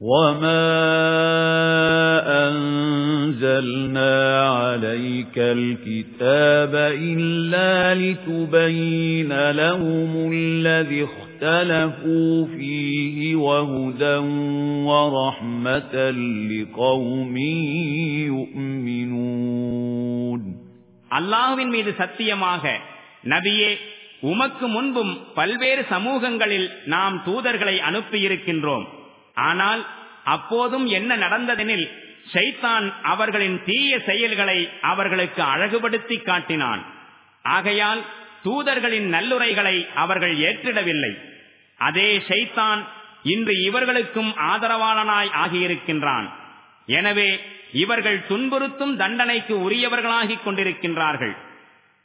وما أنزلنا عليك الكتاب إلا لتبين لهم الذي اختلفوا فيه وهدى ورحمة لقوم يؤمنون அல்லாஹ்வின் மீது சத்தியமாக நபியே உமக்கு முன்பும் பல்வேறு சமூகங்களில் நாம் தூதர்களை அனுப்பியிருக்கின்றோம் ஆனால் அப்போதும் என்ன நடந்ததெனில் ஷைத்தான் அவர்களின் தீய செயல்களை அவர்களுக்கு அழகுபடுத்தி காட்டினான். ஆகையால் தூதர்களின் நல்லுரைகளை அவர்கள் ஏற்றிடவில்லை. அதே ஷைத்தான் இன்று இவர்களுக்கும் ஆதரவாளனாய் ஆகியிருக்கின்றான். எனவே இவர்கள் துன்புறுத்தும் தண்டனைக்கு உரியவர்களாகிக் கொண்டிருக்கின்றார்கள்.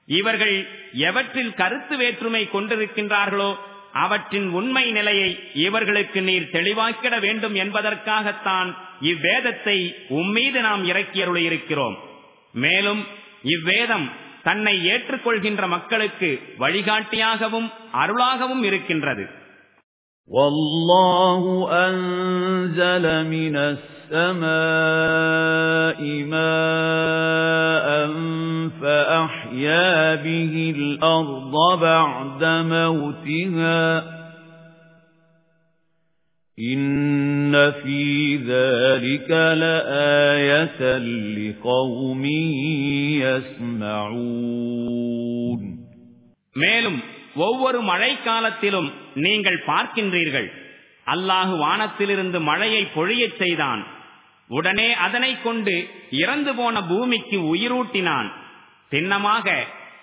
இவர்கள் எவற்றில் கருத்து வேற்றுமை கொண்டிருக்கின்றார்களோ அவற்றின் உண்மை நிலையை இவர்களுக்கு நீர் தெளிவாக்கிட வேண்டும் என்பதற்காகத்தான் இவ்வேதத்தை உம்மீது நாம் இறக்கியருளியிருக்கிறோம் மேலும் இவ்வேதம் தன்னை ஏற்றுக்கொள்கின்ற மக்களுக்கு வழிகாட்டியாகவும் அருளாகவும் இருக்கின்றது والله أنزل من السماء ماء فأحيا به الأرض بعد موتها إِنَّ فِي ذَلِكَ لَآيَةً لِقَوْمٍ يَسْمَعُونَ மேலும் ஒவ்வொரு மழைக்காலத்திலும் நீங்கள் பார்க்கின்றீர்கள் அல்லாஹு வானத்திலிருந்து மழையை பொழியச் செய்தான் உடனே அதனை கொண்டு இறந்து போன பூமிக்கு உயிரூட்டினான் சின்னமாக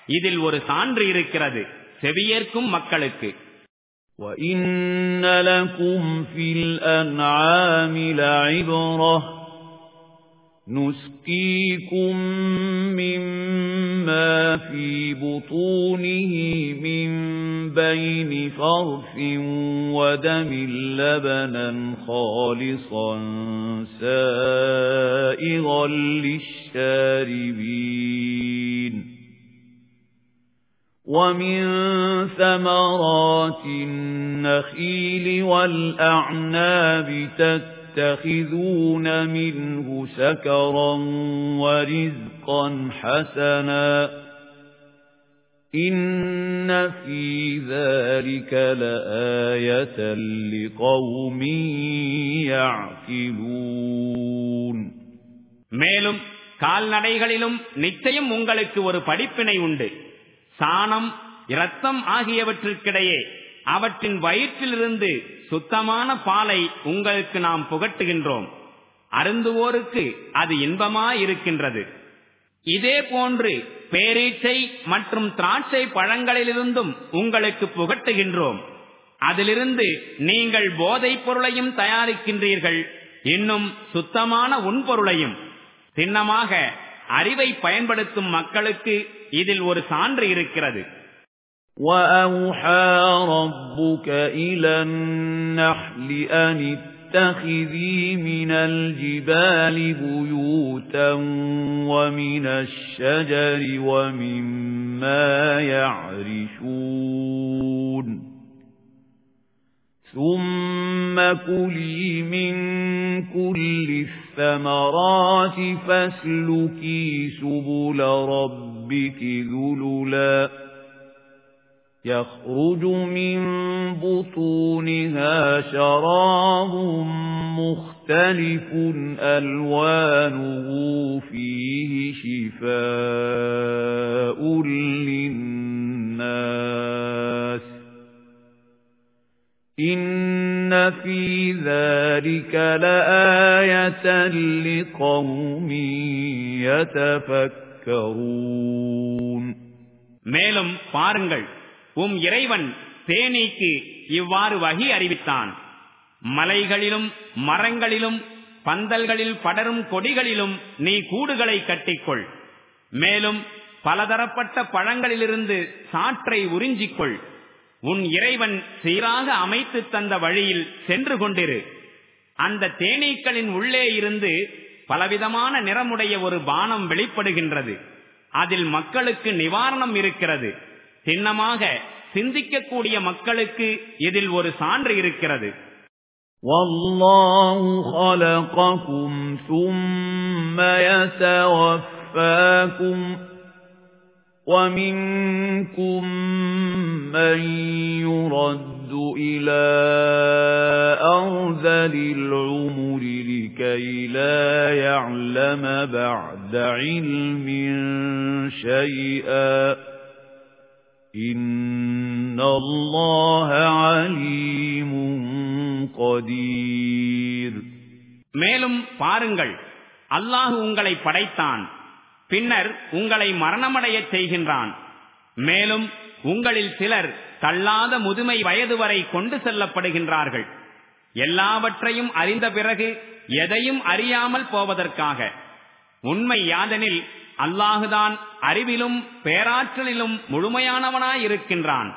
இதில் ஒரு சான்று இருக்கிறது செவியேற்கும் மக்களுக்கு وَإِنَّ لَكُمْ فِي الْأَنْعَامِ لَعِبْرَةً نُسْقِيكُم مِّمَّا فِي بُطُونِهِ مِن بَيْنِ فَرْثٍ وَدَمٍ لَّبَنًا خَالِصًا سَائِغًا لِّلشَّارِبِينَ. وَمِن ثَمَرَاتِ النَّخِيلِ وَالْأَعْنَابِ تَتَّخِذُونَ تَتَّخِذُونَ مِنْهُ سَكَرًا وَرِزْقًا حَسَنًا إِنَّ فِي ذَلِكَ لَآيَةً لِقَوْمٍ يَعْقِلُونَ மேலும் கால்நடைகளிலும் நிச்சயம் உங்களுக்கு ஒரு படிப்பினை உண்டு சாணம் இரத்தம் ஆகியவற்றிற்கிடையே அவற்றின் வயிற்றிலிருந்து சுத்தமான பாலை உங்களுக்கு நாம் புகட்டுகின்றோம். அருந்துவோருக்கு அது இன்பமாயிருக்கின்றது. இதே போன்று பேரீச்சை மற்றும் திராட்சை பழங்களிலிருந்தும் உங்களுக்கு புகட்டுகின்றோம். அதிலிருந்து நீங்கள் போதைப் பொருளையும் தயாரிக்கின்றீர்கள். இன்னும் சுத்தமான உன்பொருளையும் சின்னமாக அறிவை பயன்படுத்தும் மக்களுக்கு இதில் ஒரு சான்று இருக்கிறது. وَأَوْحَى رَبُّكَ إِلَى النَّحْلِ أَنِ اتَّخِذِي مِنَ الْجِبَالِ بُيُوتًا وَمِنَ الشَّجَرِ وَمِمَّا يَعْرِشُونَ ثُمَّ كُلِي مِن كُلِّ الثَّمَرَاتِ فَاسْلُكِي سُبُلَ رَبِّكِ ذُلُلًا يَخْرُجُ مِنْ بُطُونِهَا شَرَابٌ مُخْتَلِفٌ أَلْوَانُهُ فِيهِ شِفَاءٌ لِلنَّاسِ إِنَّ فِي ذَلِكَ لَآيَةً لِقَوْمٍ يَتَفَكَّرُونَ மேலும் பாருங்கள் உம் இறைவன் தேனீக்கு இவ்வாறு வகி அறிவித்தான். மலைகளிலும் மரங்களிலும் பந்தல்களில் படரும் கொடிகளிலும் நீ கூடுகளை கட்டிக்கொள். மேலும் பலதரப்பட்ட பழங்களிலிருந்து சாற்றை உறிஞ்சிக்கொள். உன் இறைவன் சீராக அமைத்து தந்த வழியில் சென்று கொண்டிரு. அந்த தேனீக்களின் உள்ளே இருந்து பலவிதமான நிறமுடைய ஒரு பானம் வெளிப்படுகின்றது. அதில் மக்களுக்கு நிவாரணம் இருக்கிறது. சின்னமாக சிந்திக்கக்கூடிய மக்களுக்கு இதில் ஒரு சான்று இருக்கிறது وَاللَّهُ خَلَقَكُمْ ثُمَّ يَتَوَفَّاكُمْ وَمِنكُم مَّن يُرَدُّ إِلَى أَرْذَلِ الْعُمُرِ لِكَي لَا يَعْلَمَ بَعْدَ عِلْمٍ شَيْئًا إِنَّ اللَّهَ عَلِيمٌ قَدِيرٌ மேலும் பாருங்கள் அல்லாஹ் உங்களை படைத்தான் பின்னர் உங்களை மரணமடையச் செய்கின்றான் மேலும் உங்களில் சிலர் தள்ளாத முதுமை வயது வரை கொண்டு செல்லப்படுகின்றார்கள் எல்லாவற்றையும் அறிந்த பிறகு எதையும் அறியாமல் போவதற்காக உண்மை யாதெனில் அல்லாஹுதான் அறிவிலும் பேராற்றலிலும் முழுமையானவனாயிருக்கின்றான்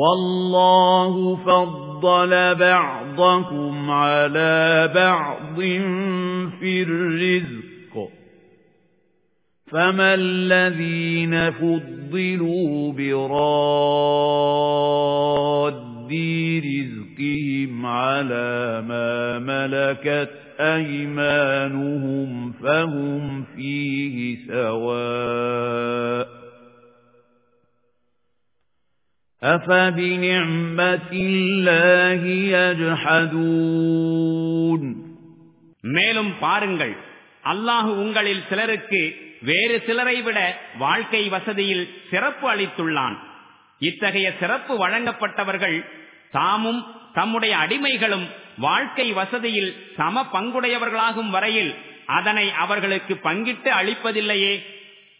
وَاللَّهُ فَضَّلَ بَعْضَكُمْ عَلَى بَعْضٍ فِي الرِّزْقِ فَمَا الَّذِينَ فُضِّلُوا بِرَادِّ رِزْقِهِمْ عَلَى مَا مَلَكَتْ أَيْمَانُهُمْ فَهُمْ فِيهِ سَوَاءٌ أَفَبِنِعْمَةِ اللَّهِ يَجْحَدُونَ மேலும் பாருங்கள் அல்லாஹ் உங்களில் சிலருக்கு வேறு சிலரை விட வாழ்க்கை வசதியில் சிறப்பு அளித்துள்ளான் இத்தகைய சிறப்பு வழங்கப்பட்டவர்கள் தாமும் தம்முடைய அடிமைகளும் வாழ்க்கை வசதியில் சம பங்குடையவர்களாகும் வரையில் அதனை அவர்களுக்கு பங்கிட்டு அளிப்பதில்லையே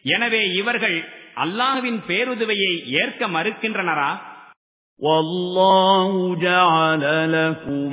எனவே இவர்கள் அல்லாஹுவின் பேருதுவையை ஏற்க மறுக்கின்றனரா والله جعل لكم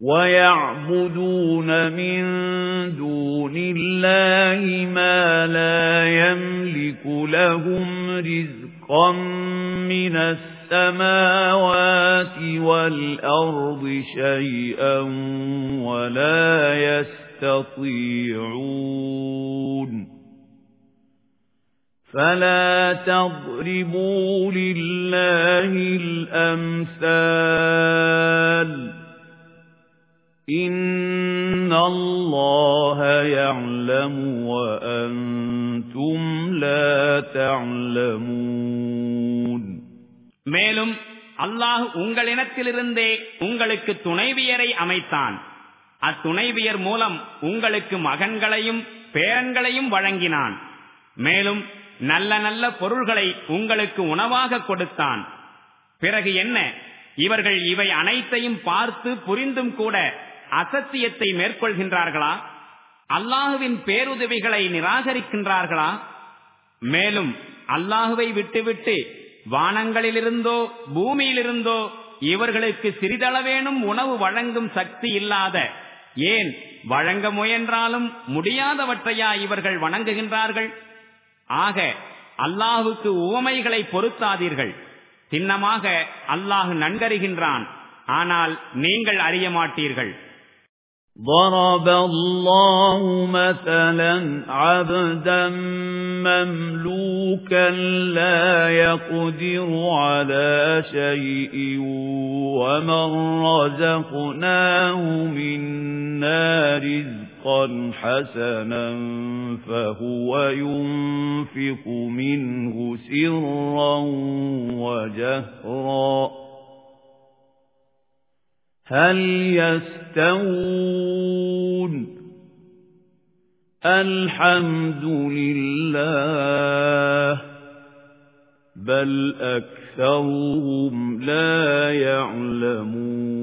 وَيَعْبُدُونَ مِن دُونِ اللَّهِ مَا لَا يَمْلِكُ لَهُمْ رِزْقًا مِنَ السَّمَاوَاتِ وَالْأَرْضِ شَيْئًا وَلَا يَسْتَطِيعُونَ فَلَا تَضْرِبُوا لِلَّهِ الْأَمْثَالَ إِنَّ اللَّهَ يَعْلَمُ وَأَنْتُمْ لَا تَعْلَمُونَ மேலும் அல்லாஹ் உங்களினத்திலிருந்தே உங்களுக்கு துணைவியரை அமைத்தான் அத்துணைவியர் மூலம் உங்களுக்கு மகன்களையும் பேரன்களையும் வழங்கினான் மேலும் நல்ல நல்ல பொருள்களை உங்களுக்கு உணவாக கொடுத்தான். பிறகு என்ன? இவர்கள் இவை அனைத்தையும் பார்த்து புரிந்தும் கூட அசத்தியத்தை மேற்கொள்கின்றார்களா? அல்லாஹுவின் பேருதவிகளை நிராகரிக்கின்றார்களா? மேலும் அல்லாஹுவை விட்டுவிட்டு வானங்களிலிருந்தோ பூமியிலிருந்தோ இவர்களுக்கு சிறிதளவேனும் உணவு வழங்கும் சக்தி இல்லாத ஏன்? வழங்க முயன்றாலும் முடியாதவற்றையா இவர்கள் வணங்குகின்றார்கள்? ஆக அல்லாஹுக்கு உவமைகளை பொருத்தாதீர்கள். சின்னமாக அல்லாஹு நன்கறிகின்றான். ஆனால் நீங்கள் அறிய மாட்டீர்கள் ضرب الله مثلا عبدا مملوكا لا يقدر على شيء ومن رزقناه منا رزقا حسنا فهو ينفق منه سرا وجهرا. هل يستوون الحمد لله بل أكثرهم لا يعلمون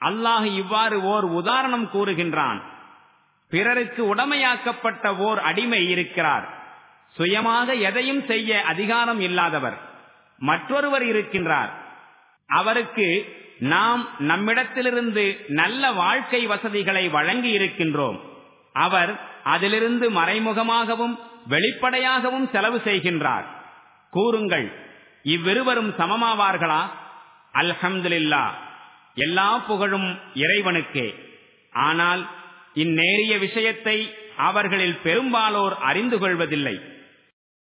அல்லாஹ் இவ்வாறு ஓர் உதாரணம் கூறுகின்றான் பிறருக்கு உடமையாக்கப்பட்ட ஓர் அடிமை இருக்கிறார் சுயமாக எதையும் செய்ய அதிகாரம் இல்லாதவர் மற்றொருவர் இருக்கின்றார் அவருக்கு நாம் நம்மிடத்திலிருந்து நல்ல வாழ்க்கை வசதிகளை வழங்கி இருக்கின்றோம். அவர் அதிலிருந்து மறைமுகமாகவும் வெளிப்படையாகவும் செலவு செய்கின்றார். கூறுங்கள் இவ்விருவரும் சமமாவார்களா? அல்ஹம்துலில்லா. எல்லா புகழும் இறைவனுக்கே. ஆனால் இந்நேரிய விஷயத்தை அவர்களில் பெரும்பாலோர் அறிந்து கொள்வதில்லை.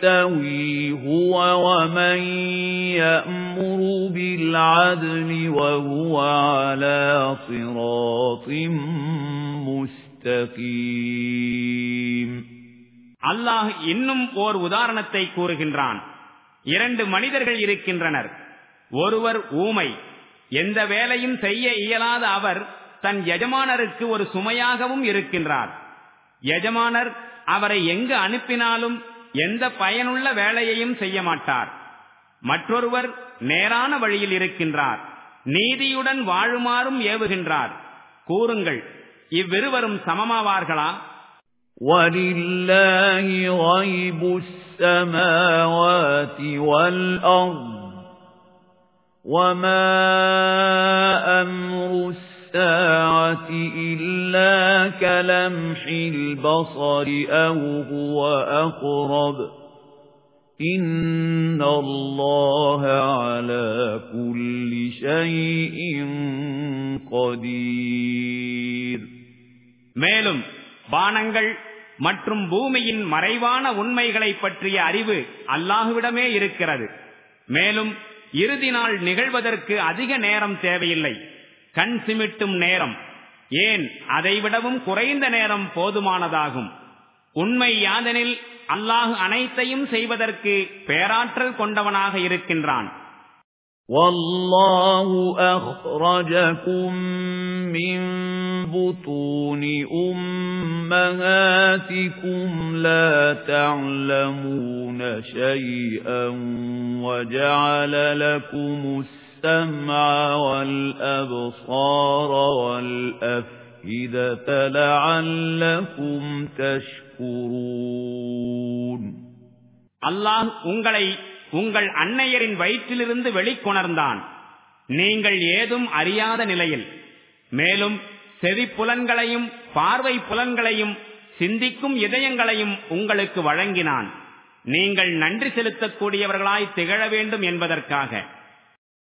يَسْتَوِي هُوَ وَمَن يَأْمُرُ بِالْعَدْلِ وَهُوَ عَلَى صِرَاطٍ مُسْتَقِيمٍ அல்லாஹ் இன்னும் ஓர் உதாரணத்தை கூறுகின்றான் இரண்டு மனிதர்கள் இருக்கின்றனர் ஒருவர் ஊமை எந்த வேலையும் செய்ய இயலாத அவர் தன் எஜமானருக்கு ஒரு சுமையாகவும் இருக்கின்றார் எஜமானர் அவரை எங்கு அனுப்பினாலும் எந்த பயனுள்ள வேலையையும் செய்ய மாட்டார் மற்றொருவர் நேரான வழியில் இருக்கின்றார் நீதியுடன் வாழுமாறும் ஏவுகின்றார் கூறுங்கள் இவ்விருவரும் சமமாவார்களா وَلِلَّهِ غَيْبُ السَّمَاوَاتِ وَالْأَرْضِ وَمَا أَمْرُ السَّاعَةِ إِلَّا كَلَمْحِ الْبَصَرِ أَوْ هُوَ أَقْرَبُ إِنَّ اللَّهَ عَلَى كُلِّ شَيْءٍ قَدِيرٌ மேலும் வானங்கள் மற்றும் பூமியின் மறைவான உண்மைகளை பற்றிய அறிவு அல்லாஹுவிடமே இருக்கிறது மேலும் இறுதி நாள் நிகழ்வதற்கு அதிக நேரம் தேவையில்லை கண் சிமிட்டும் நேரம் ஏன் அதைவிடவும் குறைந்த நேரம் போதுமானதாகும் உண்மை யாதெனில் அல்லாஹ் அனைத்தையும் செய்வதற்கு பேராற்றல் கொண்டவனாக இருக்கின்றான் وَاللَّهُ أَخْرَجَكُم مِّن بُطُونِ أُمَّهَاتِكُمْ لَا تَعْلَمُونَ شَيْئًا وَجَعَلَ لَكُمُ السَّمْعَ وَالْأَبْصَارَ وَالْأَفْئِدَةَ لَعَلَّكُمْ تَشْكُرُونَ அல்லாஹ் உங்களை உங்கள் அன்னையரின் வயிற்றிலிருந்து வெளிக்கொணர்ந்தான் நீங்கள் ஏதும் அறியாத நிலையில் மேலும் செவி புலன்களையும் பார்வை புலன்களையும் சிந்திக்கும் இதயங்களையும் உங்களுக்கு வழங்கினான் நீங்கள் நன்றி செலுத்தக்கூடியவர்களாய் திகழ வேண்டும் என்பதற்காக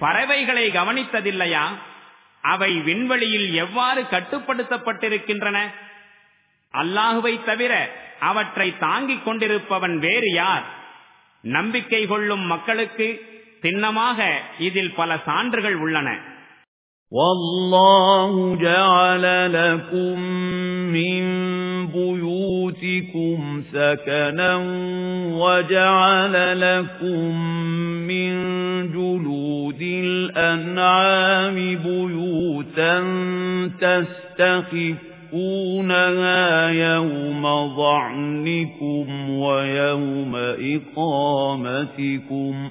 பறவைகளை கவனித்ததில்லையா? அவை விண்வெளியில் எவ்வாறு கட்டுப்படுத்தப்பட்டிருக்கின்றன? அல்லாஹுவை தவிர அவற்றை தாங்கிக் கொண்டிருப்பவன் வேறு யார்? நம்பிக்கை கொள்ளும் மக்களுக்கு சின்னமாக இதில் பல சான்றுகள் உள்ளன. وَاللَّهُ جَعَلَ لَكُم مِّن بُيُوتِكُمْ سَكَنًا وَجَعَلَ لَكُم مِّن جُلُودِ الْأَنْعَامِ بُيُوتًا تَسْتَخِفُّونَهَا يَوْمَ ظَعْنِكُمْ وَيَوْمَ إِقَامَتِكُمْ ۖ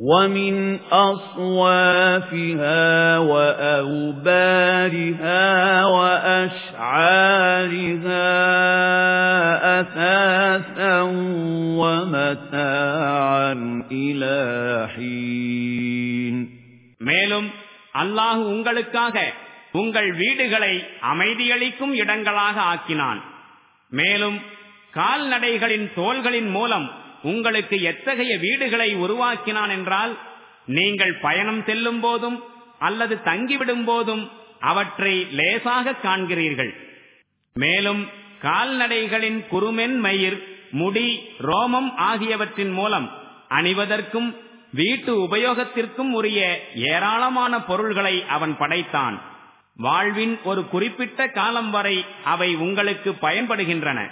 وَمِنْ أَصْوَافِهَا وَأَوْبَارِهَا وَأَشْعَارِهَا أَثَاثًا وَمَتَاعًا إِلَى حِينٍ மேலும் அல்லாஹ் உங்களுக்காக உங்கள் வீடுகளை அமைதியளிக்கும் இடங்களாக ஆக்கினான் மேலும் கால்நடைகளின் தோள்களின் மூலம் உங்களுக்கு எத்தகைய வீடுகளை உருவாக்கினான் என்றால் நீங்கள் பயணம் செல்லும் போதும் அல்லது தங்கிவிடும் போதும் அவற்றை லேசாக காண்கிறீர்கள். மேலும் கால்நடைகளின் குறுமென் மயிர் முடி ரோமம் ஆகியவற்றின் மூலம் அணிவதற்கும் வீட்டு உபயோகத்திற்கும் உரிய ஏராளமான பொருள்களை அவன் படைத்தான். வாழ்வின் ஒரு குறிப்பிட்ட காலம் வரை அவை உங்களுக்கு பயன்படுகின்றன.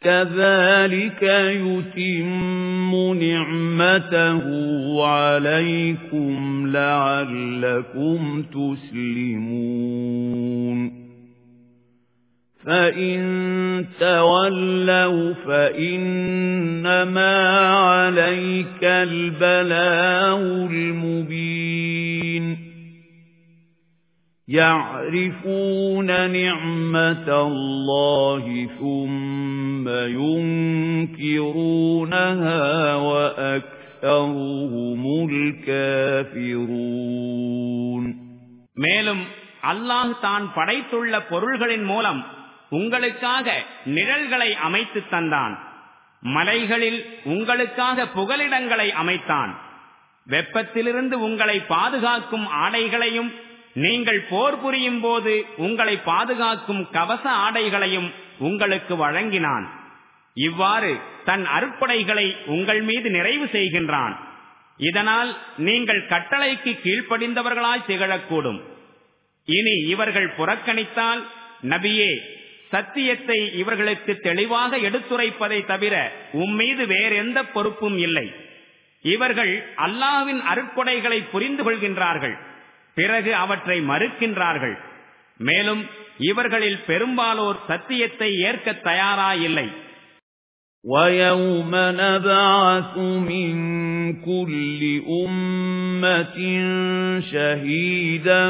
كذلك يتم نعمته عليكم لعلكم تسلمون فَإِن تَوَلَّوْا فَإِنَّمَا عَلَيْكَ الْبَلَاغُ الْمُبِينُ يَعْرِفُونَ نِعْمَةَ اللَّهِ ثُمَّ يُنكِرُونَهَا وَأَكْثَرُهُمُ الْكَافِرُونَ மேலும் அல்லாஹ் தான் படைத்துள்ள பொருள்களின் மூலம் உங்களுக்காக நிழல்களை அமைத்து தந்தான் மலைகளில் உங்களுக்காக புகலிடங்களை அமைத்தான் வெப்பத்திலிருந்து உங்களை பாதுகாக்கும் ஆடைகளையும் நீங்கள் போர் புரியும் போது உங்களை பாதுகாக்கும் கவச ஆடைகளையும் உங்களுக்கு வழங்கினான். இவ்வாறு தன் அருப்படைகளை உங்கள் மீது நிறைவு செய்கின்றான். இதனால் நீங்கள் கட்டளைக்கு கீழ்ப்படிந்தவர்களாய் திகழக்கூடும். இனி இவர்கள் புறக்கணித்தால் நபியே சத்தியத்தை இவர்களுக்கு தெளிவாக எடுத்துரைப்பதை தவிர உம்மீது வேறெந்த பொறுப்பும் இல்லை. இவர்கள் அல்லாவின் அருட்கொடைகளை புரிந்து கொள்கின்றார்கள். பிறகு அவற்றை மறுக்கின்றார்கள் மேலும் இவர்களில் பெரும்பாலோர் சத்தியத்தை ஏற்க தயாராயில்லை وَيَوْمَ نَبْعَثُ مِنْ كُلِّ أُمَّةٍ شَهِيدًا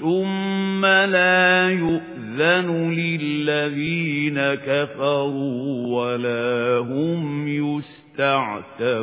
ثُمَّ لَا يُؤْمِنُونَ يُؤْذَنُ لِلَّذِينَ كَفَرُوا وَلَا هُمْ يُسْتَعْتَبُونَ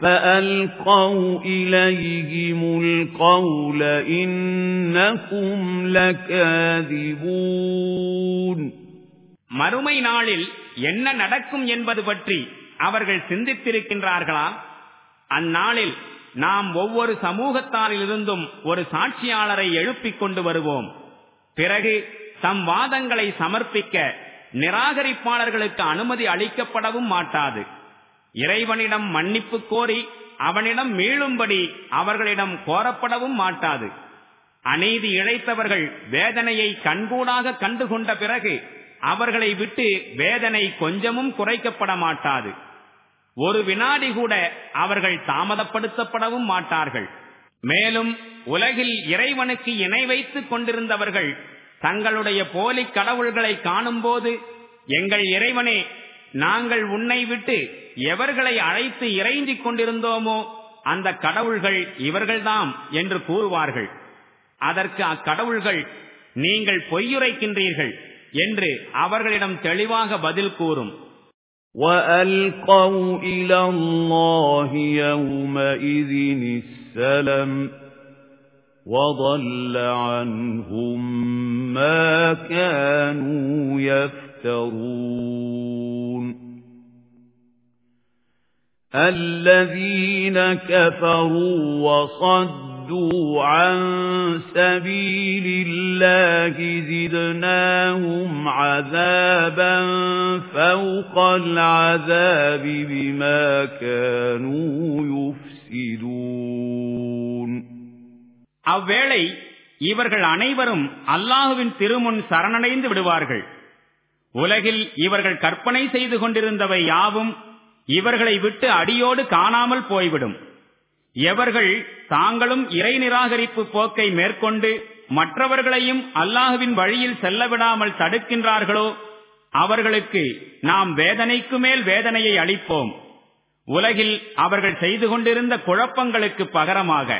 فَأَلْقَوْا إِلَيْهِمُ الْقَوْلَ إِنَّكُمْ لَكَاذِبُونَ மறுமை நாளில் என்ன நடக்கும் என்பது பற்றி அவர்கள் சிந்தித்திருக்கின்றார்களா அந்நாளில் நாம் ஒவ்வொரு சமூகத்தாரிலிருந்தும் ஒரு சாட்சியாளரை எழுப்பிக் கொண்டு வருவோம் பிறகு தம் வாதங்களை சமர்ப்பிக்க நிராகரிப்பாளர்களுக்கு அனுமதி அளிக்கப்படவும் மாட்டாது இறைவனிடம் மன்னிப்பு கோரி அவனிடம் மீளும்படி அவர்களிடம் கோரப்படவும் மாட்டாது. அநீதி இழைத்தவர்கள் வேதனையை கண்கூடாக கண்டுகொண்ட பிறகு அவர்களை விட்டு வேதனை கொஞ்சமும் குறைக்கப்பட மாட்டாது. ஒரு வினாடி கூட அவர்கள் தாமதப்படுத்தப்படவும் மாட்டார்கள். மேலும் உலகில் இறைவனுக்கு இணை வைத்துக் கொண்டிருந்தவர்கள் தங்களுடைய போலி கடவுள்களை காணும்போது எங்கள் இறைவனே நாங்கள் உன்னை விட்டு எவர்களை அழைத்து இறைஞ்சிக் கொண்டிருந்தோமோ அந்த கடவுள்கள் இவர்கள்தாம் என்று கூறுவார்கள் அதற்கு அக்கடவுள்கள் நீங்கள் பொய்யுரைக்கின்றீர்கள் என்று அவர்களிடம் தெளிவாக பதில் கூறும் وَأَلْقَوْا إِلَى اللَّهِ يَوْمَئِذٍ السَّلَمَ وَضَلَّ عَنْهُمْ مَا كَانُوا يَفْتَرُونَ الَّذِينَ كَفَرُوا وَصَدُّوا عَن سَبِيلِ اللَّهِ زِدْنَاهُمْ عَذَابًا فَوْقَ الْعَذَابِ بِمَا كَانُوا يُفْسِدُونَ அவ்வேளை இவர்கள் அனைவரும் அல்லாஹுவின் திருமுன் சரணடைந்து விடுவார்கள் உலகில் இவர்கள் கற்பனை செய்து கொண்டிருந்தவை யாவும் இவர்களை விட்டு அடியோடு காணாமல் போய்விடும். எவர்கள் தாங்களும் இறை நிராகரிப்பு போக்கை மேற்கொண்டு மற்றவர்களையும் அல்லாஹுவின் வழியில் செல்ல விடாமல் தடுக்கின்றார்களோ அவர்களுக்கு நாம் வேதனைக்கு மேல் வேதனையை அளிப்போம். உலகில் அவர்கள் செய்து கொண்டிருந்த குழப்பங்களுக்கு பகரமாக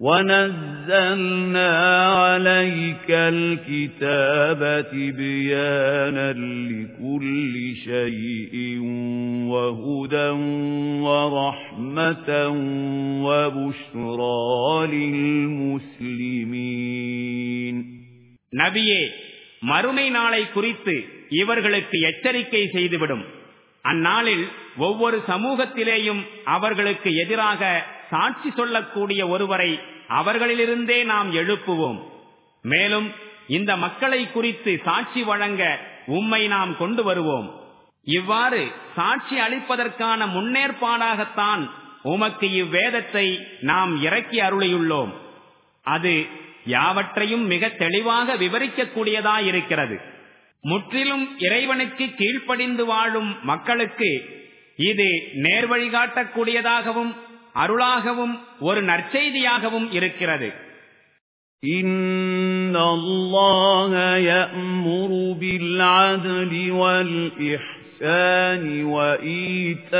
وَنَزَّلْنَا عَلَيْكَ الْكِتَابَ تِبْيَانًا لِكُلِّ شَيْءٍ وَهُدًى وَرَحْمَةً وَبُشْرَى لِلْمُسْلِمِينَ நபியே மறுமை நாளை குறித்து இவர்களுக்கு எச்சரிக்கை செய்துவிடும் அந்நாளில் ஒவ்வொரு சமூகத்திலேயும் அவர்களுக்கு எதிராக சாட்சி சொல்லக்கூடிய ஒருவரை அவர்களிலிருந்தே நாம் எழுப்புவோம். மேலும் இந்த மக்களை குறித்து சாட்சி வழங்க உம்மை நாம் கொண்டு வருவோம். இவ்வாறு சாட்சி அளிப்பதற்கான முன்னேற்பாடாகத்தான் உமக்கு இவ்வேதத்தை நாம் இறக்கி அருளியுள்ளோம். அது யாவற்றையும் மிக தெளிவாக விவரிக்கக்கூடியதாயிருக்கிறது. முற்றிலும் இறைவனுக்கு கீழ்ப்படிந்து வாழும் மக்களுக்கு இது நேர்வழிகாட்டக்கூடியதாகவும் அருளாகவும் ஒரு நற்செய்தியாகவும் இருக்கிறது إِنَّ اللَّهَ يَأْمُرُ بِالْعَدْلِ وَالْإِحْسَانِ وَإِيتَاءِ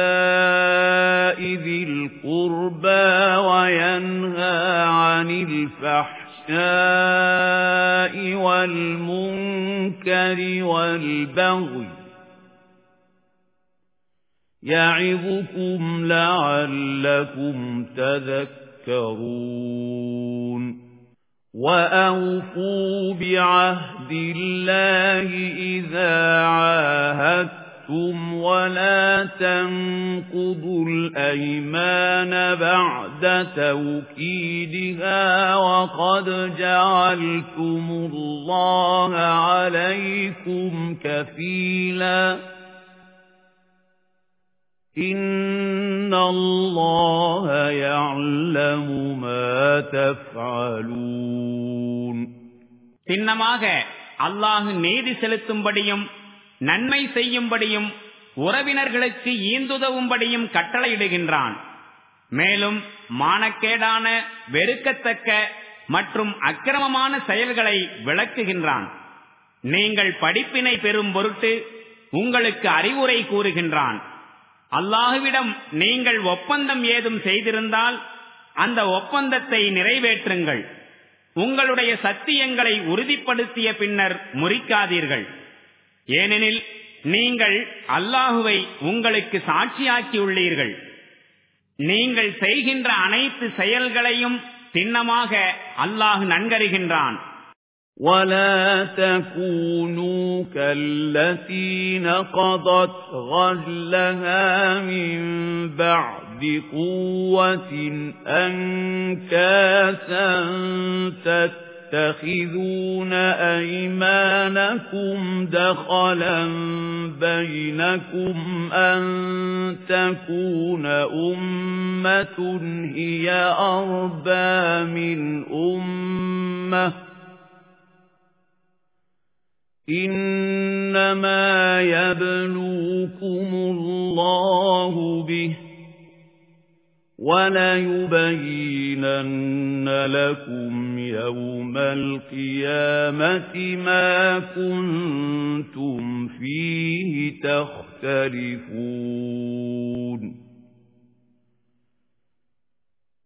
ذِي الْقُرْبَى وَيَنْهَى عَنِ الْفَحْشَاءِ وَالْمُنكَرِ وَالْبَغْيِ يَعِظُكُمْ لَعَلَّكُمْ تَذَكَّرُونَ. وَأَوْفُوا بِعَهْدِ اللَّهِ إِذَا عَاهَدتُّمْ وَلَا تَنقُضُوا الْأَيْمَانَ بَعْدَ تَوْكِيدِهَا وَقَدْ جَعَلْتُمُ اللَّهَ عَلَيْكُمْ كَفِيلًا. إِنَّ اللَّهَ يَعْلَمُ مَا تَفْعَلُونَ சின்னமாக அல்லாஹ் நீதி செலுத்தும்படியும் நன்மை செய்யும்படியும் உறவினர்களுக்கு ஈந்துதவும்படியும் கட்டளையிடுகின்றான் மேலும் மானக்கேடான வெறுக்கத்தக்க மற்றும் அக்கிரமமான செயல்களை விளக்குகின்றான் நீங்கள் படிப்பினை பெறும் பொருட்டு உங்களுக்கு அறிவுரை கூறுகின்றான் அல்லாஹுவிடம் நீங்கள் ஒப்பந்தம் ஏதும் செய்திருந்தால் அந்த ஒப்பந்தத்தை நிறைவேற்றுங்கள். உங்களுடைய சத்தியங்களை உறுதிப்படுத்திய பின்னர் முறிக்காதீர்கள். ஏனெனில் நீங்கள் அல்லாஹுவை உங்களுக்கு சாட்சியாக்கியுள்ளீர்கள் நீங்கள் செய்கின்ற அனைத்து செயல்களையும் சின்னமாக அல்லாஹு நன்கறிகின்றான். وَلَا تَكُونُوا كَالَّتِي نَقَضَتْ غَزْلَهَا مِنْ بَعْدِ قُوَّةٍ أَنْكَاسًا تَتَّخِذُونَ أَيْمَانَكُمْ دَخَلًا بَيْنَكُمْ أَنْ تَكُونَ أُمَّةٌ هِيَ أَرْبَى مِنْ أُمَّةٍ إِنَّمَا يَبْلُوكُمُ اللَّهُ بِهِ وَلَيُبَيِّنَنَّ لَكُمْ يَوْمَ الْقِيَامَةِ مَا كُنتُمْ فِيهِ تَخْتَلِفُونَ.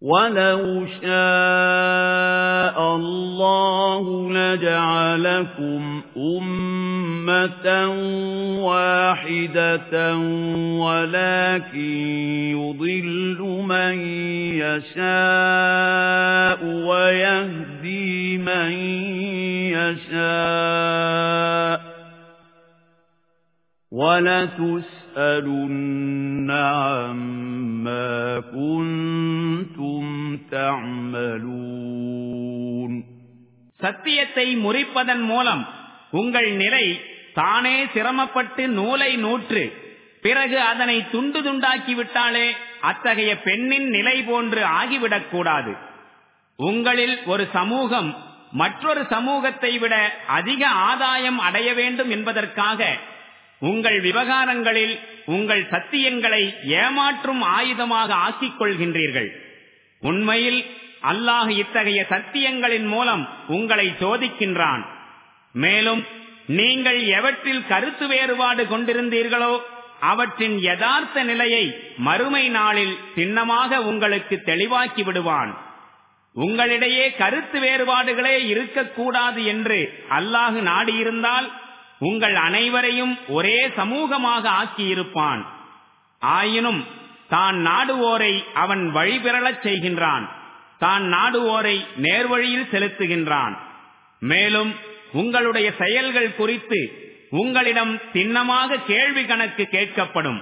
وَلَوْ شَاءَ اللَّهُ لَجَعَلَكُمْ أُمَّةً وَاحِدَةً وَلَكِن يُضِلُّ مَن يَشَاءُ وَيَهْدِي مَن يَشَاءُ وَلَتُسْأَلُنَّ عَمَّا كُنتُمْ تَعْمَلُونَ சத்தியத்தை முறிப்பதன் மூலம் உங்கள் நிலை தானே சிரமப்பட்டு நூலை நூற்று பிறகு அதனை துண்டு துண்டாக்கி விட்டாலே அத்தகைய பெண்ணின் நிலை போன்று ஆகிவிடக் கூடாது உங்களில் ஒரு சமூகம் மற்றொரு சமூகத்தை விட அதிக ஆதாயம் அடைய வேண்டும் என்பதற்காக உங்கள் விவகாரங்களில் உங்கள் சத்தியங்களை ஏமாற்றும் ஆயுதமாக ஆக்கிக் கொள்கின்றீர்கள் உண்மையில் அல்லாஹ் இத்தகைய சத்தியங்களின் மூலம் உங்களை சோதிக்கின்றான். மேலும் நீங்கள் எவற்றில் கருத்து வேறுபாடு கொண்டிருந்தீர்களோ அவற்றின் யதார்த்த நிலையை மறுமை நாளில் சின்னமாக உங்களுக்கு தெளிவாக்கி விடுவான். உங்களிடையே கருத்து வேறுபாடுகளே இருக்கக்கூடாது என்று அல்லாஹு நாடியிருந்தால் உங்கள் அனைவரையும் ஒரே சமூகமாக ஆக்கியிருப்பான். ஆயினும் தான் நாடுவோரை அவன் வழிபெறலச் செய்கின்றான். தான் நாடுவோரை நேர்வழியில் செலுத்துகின்றான். மேலும் உங்களுடைய செயல்கள் குறித்து உங்களிடம் சின்னமாக கேள்வி கணக்கு கேட்கப்படும்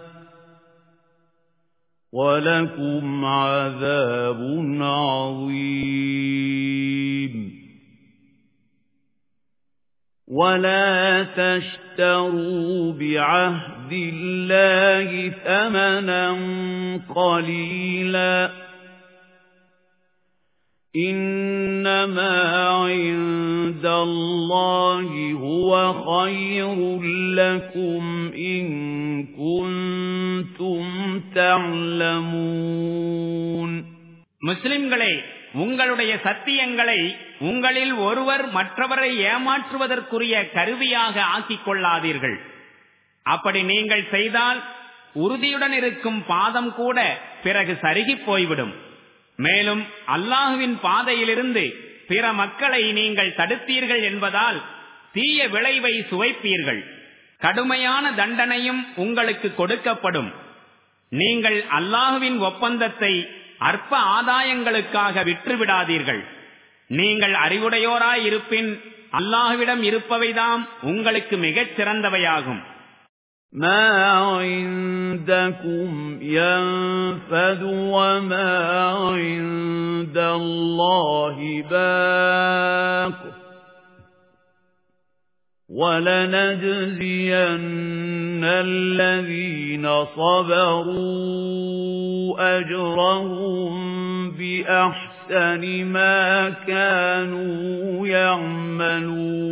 وَلَكُمْ عَذَابٌ عَظِيمٌ. وَلَا تَشْتَرُوا بِعَهْدِ اللَّهِ ثَمَنًا قَلِيلًا. إِنَّمَا عِندَ اللَّهِ هُوَ خَيْرٌ لَّكُمْ إِن كُنتُمْ تَعْلَمُونَ முஸ்லிம்களே உங்களுடைய சத்தியங்களை உங்களில் ஒருவர் மற்றவரை ஏமாற்றுவதற்குரிய கருவியாக ஆக்கிக் கொள்ளாதீர்கள் அப்படி நீங்கள் செய்தால் உறுதியுடன் இருக்கும் பாதம் கூட பிறகு சருகி போய்விடும் மேலும் அல்லாஹுவின் பாதையிலிருந்து பிற மக்களை நீங்கள் தடுத்தீர்கள் என்பதால் தீய விளைவை சுவைப்பீர்கள். கடுமையான தண்டனையும் உங்களுக்கு கொடுக்கப்படும். நீங்கள் அல்லாஹுவின் ஒப்பந்தத்தை அற்ப ஆதாயங்களுக்காக விற்றுவிடாதீர்கள். நீங்கள் அறிவுடையோராயிருப்பின் அல்லாஹுவிடம் இருப்பவைதாம் உங்களுக்கு மிகச் சிறந்தவையாகும். مَا عِندَكُمْ يَنفَدُ وَمَا عِندَ اللَّهِ بَاقٍ وَلَنَجْزِيَنَّ الَّذِينَ صَبَرُوا أَجْرَهُم بِأَحْسَنِ مَا كَانُوا يَعْمَلُونَ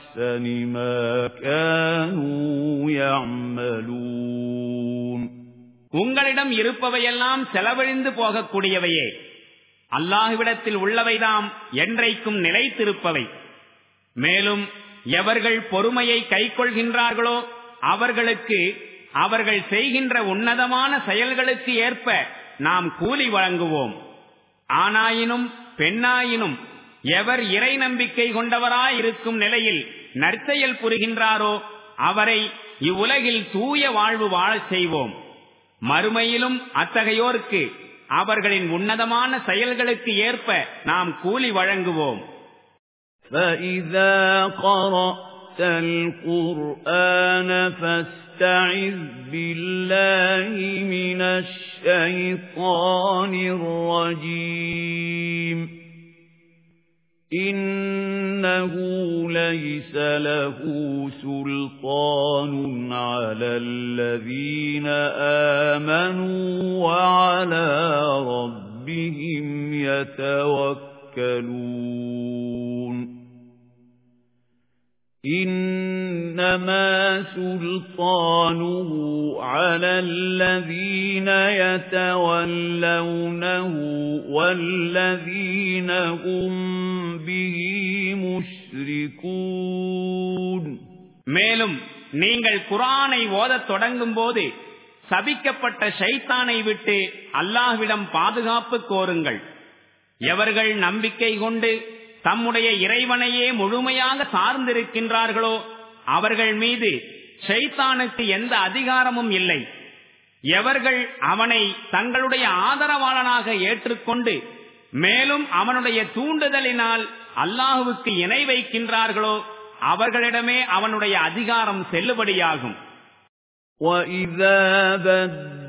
أَحْسَنِ مَا كَانُوا يَعْمَلُونَ. உங்களிடம் இருப்பவையெல்லாம் செலவழிந்து போகக்கூடியவையே. அல்லாஹுவிடத்தில் உள்ளவைதாம் என்றைக்கும் நிலைத்திருப்பவை. மேலும் எவர்கள் பொறுமையை கை கொள்கின்றார்களோ அவர்களுக்கு அவர்கள் செய்கின்ற உன்னதமான செயல்களுக்கு ஏற்ப நாம் கூலி வழங்குவோம். ஆனாயினும் பெண்ணாயினும் எவர் இறை நம்பிக்கை கொண்டவராயிருக்கும் நிலையில் நற்செயல் புரிகின்றாரோ அவரை இவ்வுலகில் தூய வாழ்வு வாழச் செய்வோம் மறுமையிலும் அத்தகையோருக்கு அவர்களின் உன்னதமான செயல்களுக்கு ஏற்ப நாம் கூலி வழங்குவோம் فَإِذَا قَرَأْتَ الْقُرْآنَ فَاسْتَعِذْ بِاللَّهِ مِنَ الشَّيْطَانِ الرَّجِيمِ إِنَّهُ لَيْسَ لَهُ سُلْطَانٌ عَلَى الَّذِينَ آمَنُوا وَعَلَى رَبِّهِمْ يَتَوَكَّلُونَ إِنَّمَا سُلْطَانُهُ عَلَى الَّذِينَ يَتَوَلَّوْنَهُ وَالَّذِينَ هُمْ بِهِ مُشْرِكُونَ மேலும் நீங்கள் குரானை ஓதத் தொடங்கும் போது சபிக்கப்பட்ட ஷைத்தானை விட்டு அல்லாஹ்விடம் பாதுகாப்பு கோருங்கள் எவர்கள் நம்பிக்கை கொண்டு தம்முடைய இறைவனையே முழுமையாக சார்ந்திருக்கின்றார்களோ அவர்கள் மீது ஷைத்தானுக்கு எந்த அதிகாரமும் இல்லை எவர்கள் அவனை தங்களுடைய ஆதரவாளனாக ஏற்றுக்கொண்டு மேலும் அவனுடைய தூண்டுதலினால் அல்லாஹுவுக்கு இணை வைக்கின்றார்களோ அவர்களிடமே அவனுடைய அதிகாரம் செல்லுபடியாகும் وَإِذَا بَدَّلْنَا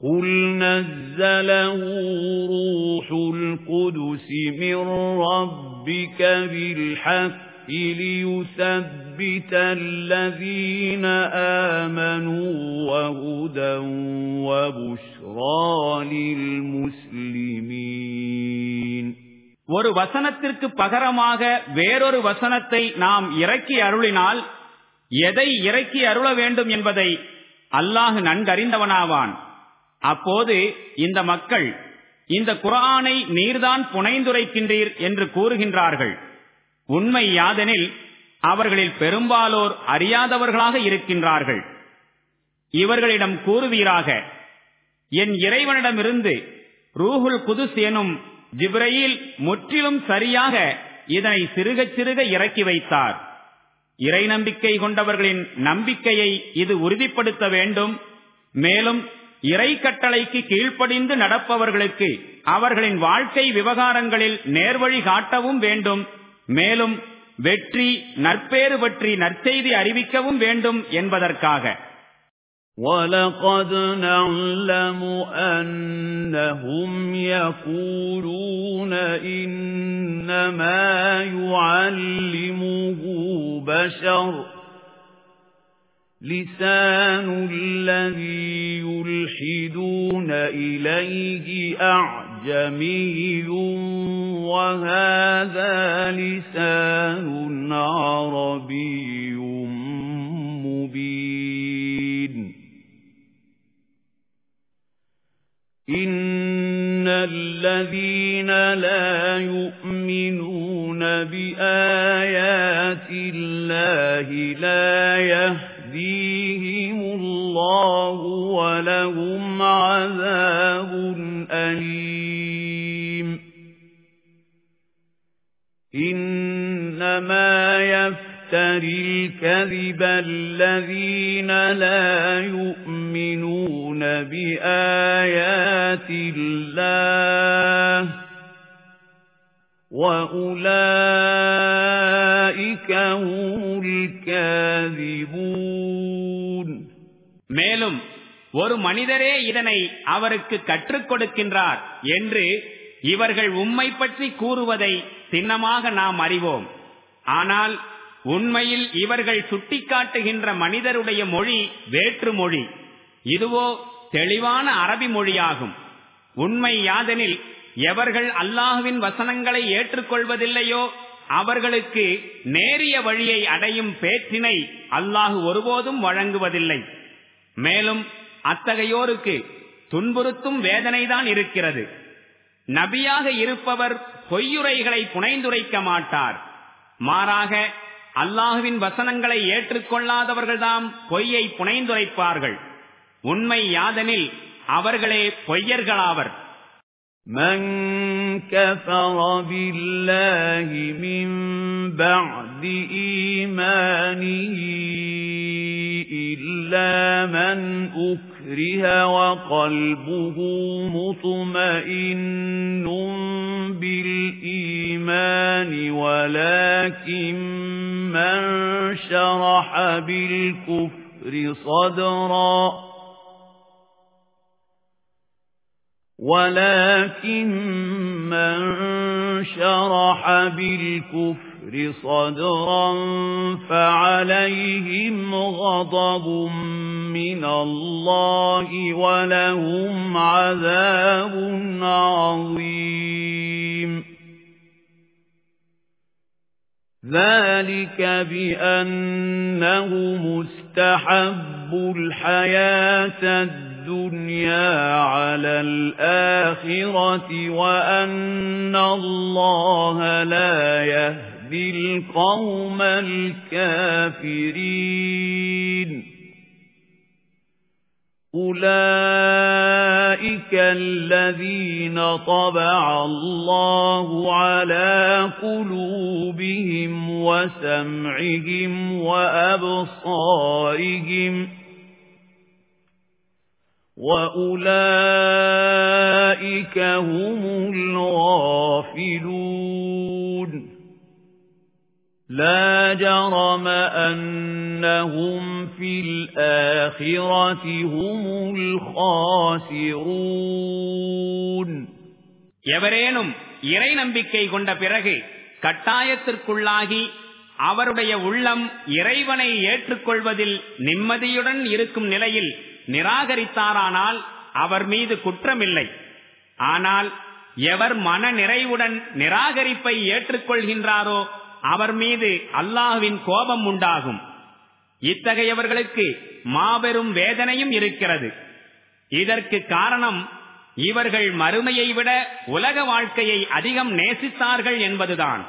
قُلْ نَزَّلَهُ رُوحُ الْقُدُسِ مِنْ رَبِّكَ بِالْحَقِّ لِيُثَبِّتَ الَّذِينَ آمَنُوا وَهُدًى وَبُشْرَى لِلْمُسْلِمِينَ ஒரு வசனத்திற்கு பகரமாக வேறொரு வசனத்தை நாம் இறக்கி அருளினால் எதை இறக்கி அருள வேண்டும் என்பதை அல்லாஹு நன்கறிந்தவனாவான் அப்போது இந்த மக்கள் இந்த குரானை நீர்தான் புனைந்துரைக்கின்றீர் என்று கூறுகின்றார்கள். உண்மை யாதெனில் அவர்களில் பெரும்பாலோர் அறியாதவர்களாக இருக்கின்றார்கள். இவர்களிடம் கூறுவீராக என் இறைவனிடமிருந்து ரூஹுல் குதுஸ் எனும் ஜிப்ரையில் முற்றிலும் சரியாக இதனை சிறுக சிறுக இறக்கி வைத்தார். இறை நம்பிக்கை கொண்டவர்களின் நம்பிக்கையை இது உறுதிப்படுத்த வேண்டும். மேலும் இறை கட்டளைக்கு கீழ்ப்படிந்து நடப்பவர்களுக்கு அவர்களின் வாழ்க்கை விவகாரங்களில் நேர்வழி காட்டவும் வேண்டும் மேலும் வெற்றி நற்பேறு பற்றி நற்செய்தி அறிவிக்கவும் வேண்டும் என்பதற்காக وَلَقَدْ نَعْلَمُ أَنَّهُمْ يَقُولُونَ إِنَّمَا يُعَلِّمُهُ بَشَرٌ لِسَانُ الَّذِي يُلْحِدُونَ إِلَيْهِ أَعْجَمِيٌّ وَهَذَا لِسَانٌ عَرَبِيٌّ مُبِينٌ. إِنَّ الَّذِينَ لَا يُؤْمِنُونَ بِآيَاتِ اللَّهِ لَا يَهْدِيهِمُ اللَّهُ وَلَهُمْ عَذَابٌ أَلِيمٌ إِنَّمَا يَفْتَرِي الْكَذِبَ الَّذِينَ لَا يُؤْمِنُونَ بِآيَاتِ اللَّهِ மேலும் ஒரு மனிதரே இதனை அவருக்கு கற்றுக் கொடுக்கின்றார் என்று இவர்கள் உம்மை பற்றி கூறுவதை சின்னமாக நாம் அறிவோம். ஆனால் உண்மையில் இவர்கள் சுட்டிக்காட்டுகின்ற மனிதருடைய மொழி வேற்று மொழி. இதுவோ தெளிவான அரபி மொழியாகும். உண்மை யாதெனில் எவர்கள் அல்லாஹுவின் வசனங்களை ஏற்றுக்கொள்வதில்லையோ அவர்களுக்கு நேரிய வழியை அடையும் பேற்றினை அல்லாஹு ஒருபோதும் வழங்குவதில்லை. மேலும் அத்தகையோருக்கு துன்புறுத்தும் வேதனைதான் இருக்கிறது. நபியாக இருப்பவர் பொய்யுரைகளை புனைந்துரைக்க மாட்டார். மாறாக அல்லாஹுவின் வசனங்களை ஏற்றுக்கொள்ளாதவர்கள்தாம் பொய்யை புனைந்துரைப்பார்கள். உண்மை யாதெனில் அவர்களே பொய்யர்களாவர். مَنْ كَفَرَ بِاللَّهِ مِنْ بَعْدِ إِيمَانِهِ إِلَّا مَنْ أُكْرِهَ وَقَلْبُهُ مُطْمَئِنٌّ بِالْإِيمَانِ وَلَكِنْ مَنْ شَرَحَ بِالْكُفْرِ صَدْرًا ولكن من شرح بالكفر صدرا فعليهم غضب من الله ولهم عذاب عظيم. ذلك بأنه مستحب الحياة الدنيا على الآخرة وأن الله لا يهدي القوم الكافرين أُولَئِكَ الَّذِينَ طَبَعَ اللَّهُ عَلَى قُلُوبِهِمْ وَسَمْعِهِمْ وَأَبْصَارِهِمْ وَأُولَئِكَ هُمُ الْغَافِلُونَ لا جرم أنهم في الآخرة هم الخاسرون எவரேனும் இறை நம்பிக்கை கொண்ட பிறகு கட்டாயத்திற்குள்ளாகி அவருடைய உள்ளம் இறைவனை ஏற்றுக்கொள்வதில் நிம்மதியுடன் இருக்கும் நிலையில் நிராகரித்தாரானால் அவர் மீது குற்றமில்லை. ஆனால் எவர் மன நிறைவுடன் நிராகரிப்பை ஏற்றுக்கொள்கின்றாரோ அவர் மீது அல்லாஹுவின் கோபம் உண்டாகும். இத்தகையவர்களுக்கு மாபெரும் வேதனையும் இருக்கிறது. இதற்கு காரணம் இவர்கள் மறுமையை விட உலக வாழ்க்கையை அதிகம் நேசித்தார்கள் என்பதுதான்.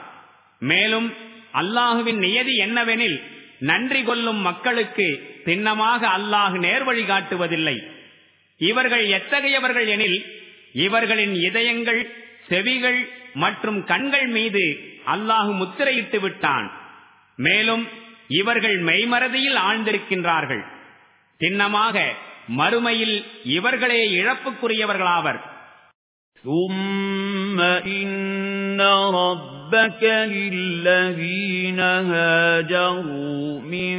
மேலும் அல்லாஹுவின் நியதி என்னவெனில் நன்றி கொள்ளும் மக்களுக்கு சின்னமாக அல்லாஹு நேர்வழி காட்டுவதில்லை இவர்கள் எத்தகையவர்கள் எனில் இவர்களின் இதயங்கள் செவிகள் மற்றும் கண்கள் மீது அல்லாஹு முத்திரையிட்டு விட்டான் மேலும் இவர்கள் மெய்மறதியில் ஆழ்ந்திருக்கின்றார்கள் சின்னமாக மறுமையில் இவர்களே இழப்புக்குரியவர்களாவர் ثُمَّ إِنَّ رَبَّكَ لِلَّذِينَ هَاجَرُوا مِن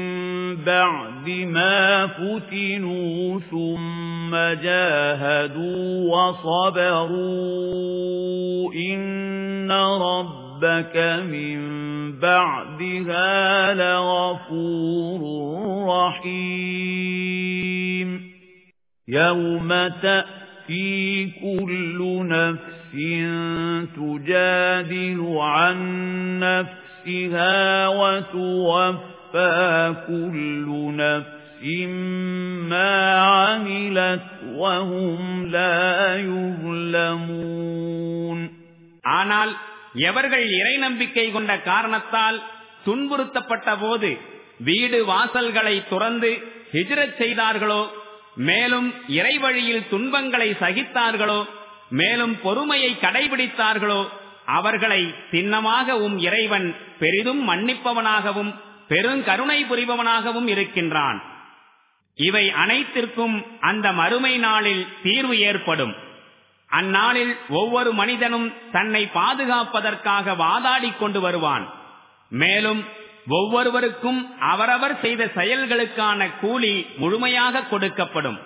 بَعْدِ مَا فُتِنُوا ثُمَّ جَاهَدُوا وَصَبَرُوا إِنَّ رَبَّكَ مِن بَعْدِهَا لَغَفُورٌ رَّحِيمٌ يَوْمَ تَأْتِي كُلُّ نَفْسٍ تُجَادِلُ عَن نَّفْسِهَا وَتُوَفَّى كُلُّ نَفْسٍ مَّا عَمِلَتْ وَهُمْ لَا يُظْلَمُونَ ஆனால் எவர்கள் இறை நம்பிக்கை கொண்ட காரணத்தால் துன்புறுத்தப்பட்ட போது வீடு வாசல்களை துறந்து ஹிஜரத் செய்தார்களோ மேலும் இறை வழியில் துன்பங்களை சகித்தார்களோ மேலும் பொறுமையை கடைபிடித்தார்களோ அவர்களை சின்னமாக உம் இறைவன் பெரிதும் மன்னிப்பவனாகவும் பெருங்கருணை புரிபவனாகவும் இருக்கின்றான். இவை அனைத்திற்கும் அந்த மறுமை நாளில் தீர்வு ஏற்படும். அந்நாளில் ஒவ்வொரு மனிதனும் தன்னை பாதுகாப்பதற்காக வாதாடி கொண்டு வருவான். மேலும் ஒவ்வொருவருக்கும் அவரவர் செய்த செயல்களுக்கான கூலி முழுமையாக கொடுக்கப்படும்.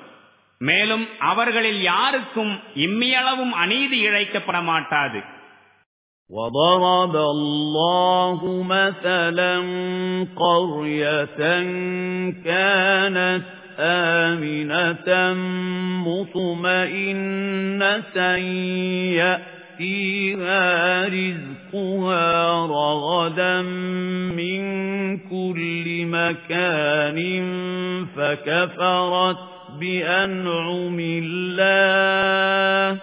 மேலும் அவர்களில் யாருக்கும் இம்மியளவும் அநீதி இழைக்கப்பட மாட்டாது وضرب الله مثلا قرية كانت آمنة مطمئنة يأتيها رزقها رغدا من كل مكان فكفرت بأنعم الله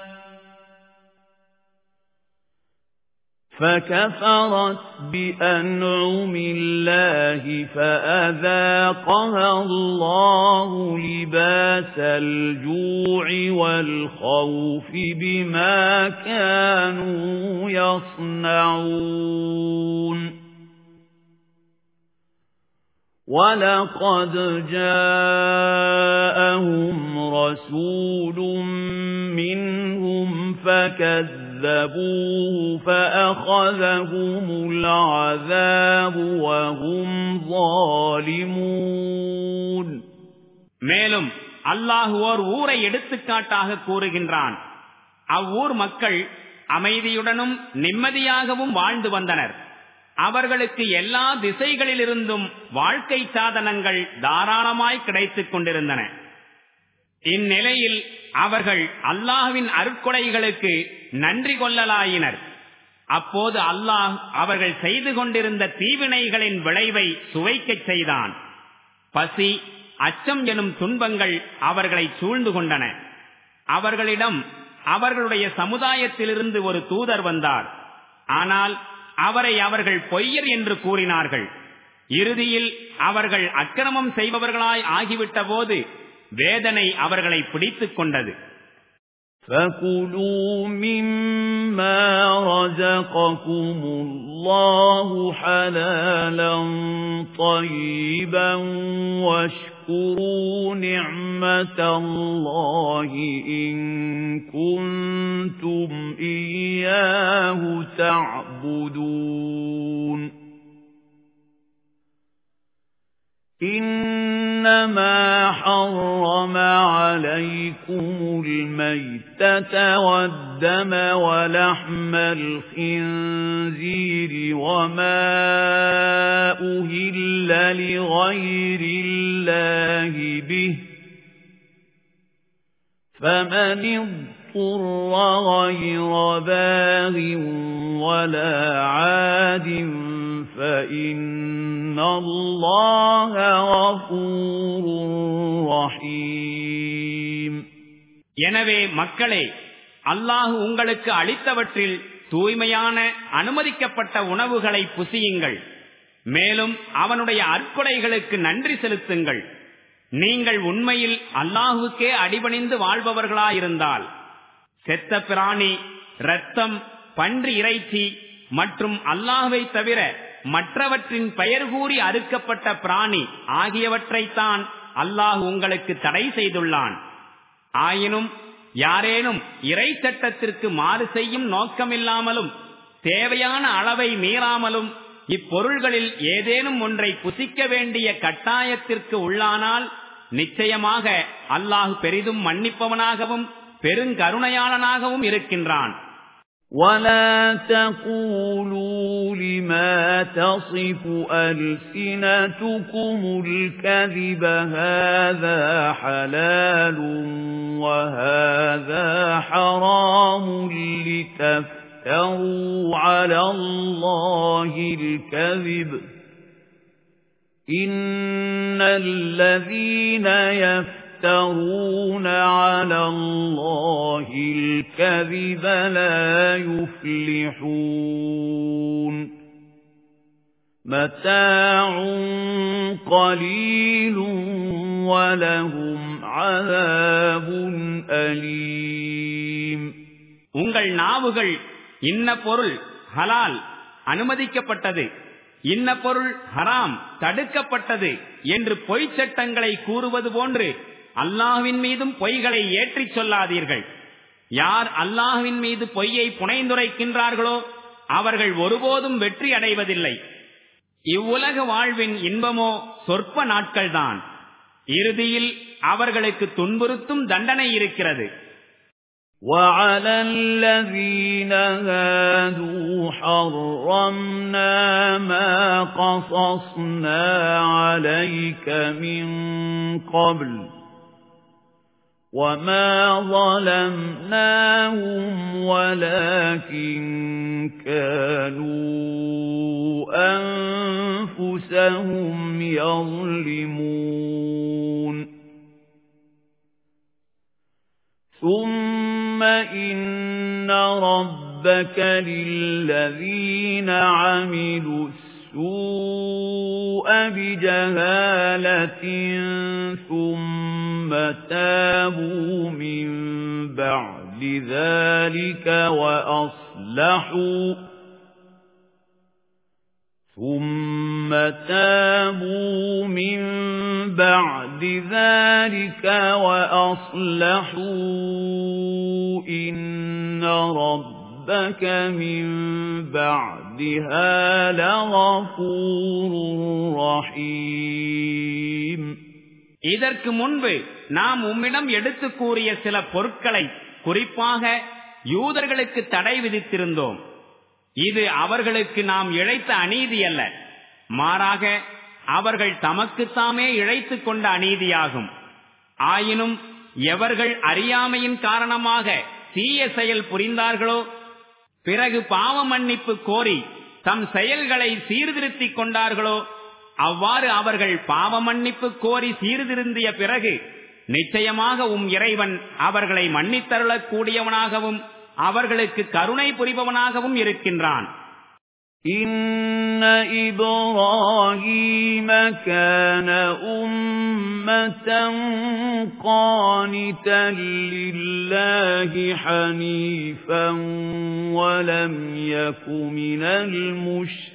فكفرت بأنعم الله فأذاقها الله لباس الجوع والخوف بما كانوا يصنعون وَلَقَدْ جَاءَهُمْ رَسُولٌ مِّنْهُمْ فَكَذَّبُوا كَذَّبُوهُ فَأَخَذَهُمُ الْعَذَابُ وَهُمْ ظَالِمُونَ மேலும் அல்லாஹ் ஓர் ஊரை எடுத்துக்காட்டாக கூறுகின்றான் அவ்வூர் மக்கள் அமைதியுடனும் நிம்மதியாகவும் வாழ்ந்து வந்தனர் அவர்களுக்கு எல்லா திசைகளிலிருந்தும் வாழ்க்கை சாதனங்கள் தாராளமாய் கிடைத்துக் கொண்டிருந்தன. இந்நிலையில் அவர்கள் அல்லாஹுவின் அருட்கொடைகளுக்கு நன்றி கொள்ளலாயினர். அப்போது அல்லாஹ் அவர்கள் செய்து கொண்டிருந்த தீவினைகளின் விளைவை சுவைக்கச் செய்தான். பசி அச்சம் எனும் துன்பங்கள் அவர்களை சூழ்ந்து கொண்டன. அவர்களிடம் அவர்களுடைய சமுதாயத்திலிருந்து ஒரு தூதர் வந்தார். ஆனால் அவரை அவர்கள் பொய்யர் என்று கூறினார்கள் இறுதியில் அவர்கள் அக்கிரமம் செய்பவர்களாய் ஆகிவிட்ட போது வேதனை அவர்களை பிடித்துக் கொண்டது فَكُلُوا مِمَّا رَزَقَكُمُ اللَّهُ حَلَالًا طَيِّبًا وَاشْكُرُوا نِعْمَةَ اللَّهِ إِن كُنتُمْ إِيَّاهُ تَعْبُدُونَ. إِنَّمَا حَرَّمَ عَلَيْكُمُ الْمَيْتَةَ وَالدَّمَ وَلَحْمَ الْخِنزِيرِ وَمَا أُهِلَّ لِغَيْرِ اللَّهِ بِهِ فَمَنِ اضْطُرَّ غَيْرَ بَاغٍ وَلَا عَادٍ فَإِنَّ اللَّهَ غَفُورٌ رَّحِيمٌ எனவே மக்களே அல்லாஹ் உங்களுக்கு அளித்தவற்றில் தூய்மையான அனுமதிக்கப்பட்ட உணவுகளை புசியுங்கள் மேலும் அவனுடைய அற்கொடைகளுக்கு நன்றி செலுத்துங்கள் நீங்கள் உண்மையில் அல்லாஹுக்கே அடிபணிந்து வாழ்பவர்களாயிருந்தால் செத்த பிராணி ரத்தம் பன்றி இறைச்சி மற்றும் அல்லாஹை தவிர மற்றவற்றின் பெயர் கூறி அறுக்கப்பட்ட பிராணி ஆகியவற்றைத்தான் அல்லாஹ் உங்களுக்கு தடை செய்துள்ளான். ஆயினும் யாரேனும் இறை சட்டத்திற்கு மாறு செய்யும் நோக்கமில்லாமலும் தேவையான அளவை மீறாமலும் இப்பொருள்களில் ஏதேனும் ஒன்றை புசிக்க வேண்டிய கட்டாயத்திற்கு உள்ளானால் நிச்சயமாக அல்லாஹ் பெரிதும் மன்னிப்பவனாகவும் பெருங்கருணையாளனாகவும் இருக்கின்றான் وَلَا تَقُولُوا لِمَا تَصِفُ أَلْسِنَتُكُمُ الْكَذِبَ هَذَا حَلَالٌ وَهَذَا حَرَامٌ لِتَفْتَرُوا عَلَى اللَّهِ الْكَذِبَ إِنَّ الَّذِينَ يَفْتَرُونَ عَلَى اللَّهِ الْكَذِبَ لَا يُفْلِحُونَ مَتَاعٌ قَلِيلٌ وَلَهُمْ عَذَابٌ أَلِيمٌ உங்கள் நாவுகள் இன்ன பொருள் ஹலால் அனுமதிக்கப்பட்டது இன்ன பொருள் ஹராம் தடுக்கப்பட்டது என்று பொய்ச் சட்டங்களை கூறுவது போன்று அல்லாஹ்வின் மீதும் பொய்களை ஏற்றிச் சொல்லாதீர்கள் யார் அல்லாஹ்வின் மீது பொய்யை புனைந்துரைக்கின்றார்களோ அவர்கள் ஒருபோதும் வெற்றி அடைவதில்லை இவ்வுலக வாழ்வின் இன்பமோ சொற்ப நாட்கள்தான் இறுதியில் அவர்களுக்கு துன்புறுத்தும் தண்டனை இருக்கிறது وَعَلَى الَّذِينَ هَادُوا حَرَّمْنَا مَا قَصَصْنَا عَلَيْكَ مِنْ قَبْلُ وَمَا ظَلَمْنَاهُمْ وَلَكِنْ كَانُوا أَنفُسَهُمْ يَظْلِمُونَ ثُمَّ إِنَّ رَبَّكَ لِلَّذِينَ عَمِلُوا السُّوءَ بِجَهَالَةٍ ثُمَّ تَابُوا مِن بَعْدِ ذَلِكَ وَأَصْلَحُوا ثُمَّ تَابُوا مِن بَعْدِ ذَلِكَ وَأَصْلَحُوا إِنَّ رَبَّكَ مِن بَعْدِهَا لَغَفُورٌ رَّحِيمٌ இதற்கு முன்பு நாம் உம்மிடம் எடுத்து கூறிய சில பொருட்களை குறிப்பாக யூதர்களுக்கு தடை விதித்திருந்தோம் இது அவர்களுக்கு நாம் இழைத்த அநீதி அல்ல மாறாக அவர்கள் தமக்குத்தாமே இழைத்துக் கொண்ட அநீதியாகும் ஆயினும் எவர்கள் அறியாமையின் காரணமாக தீய செயல் புரிந்தார்களோ பிறகு பாவ மன்னிப்பு கோரி தம் செயல்களை சீர்திருத்திக் கொண்டார்களோ அவ்வாறு அவர்கள் பாவ மன்னிப்பு கோரி சீர்திருந்திய பிறகு நிச்சயமாக உம் இறைவன் அவர்களை மன்னித்தருளக்கூடியவனாகவும் அவர்களுக்கு கருணை புரிபவனாகவும் இருக்கின்றான். إِنَّ إِبْرَاهِيمَ كَانَ أُمَّةً قَانِتًا لِلَّهِ حَنِيفًا وَلَمْ يَكُ مِنَ الْمُشْرِكِينَ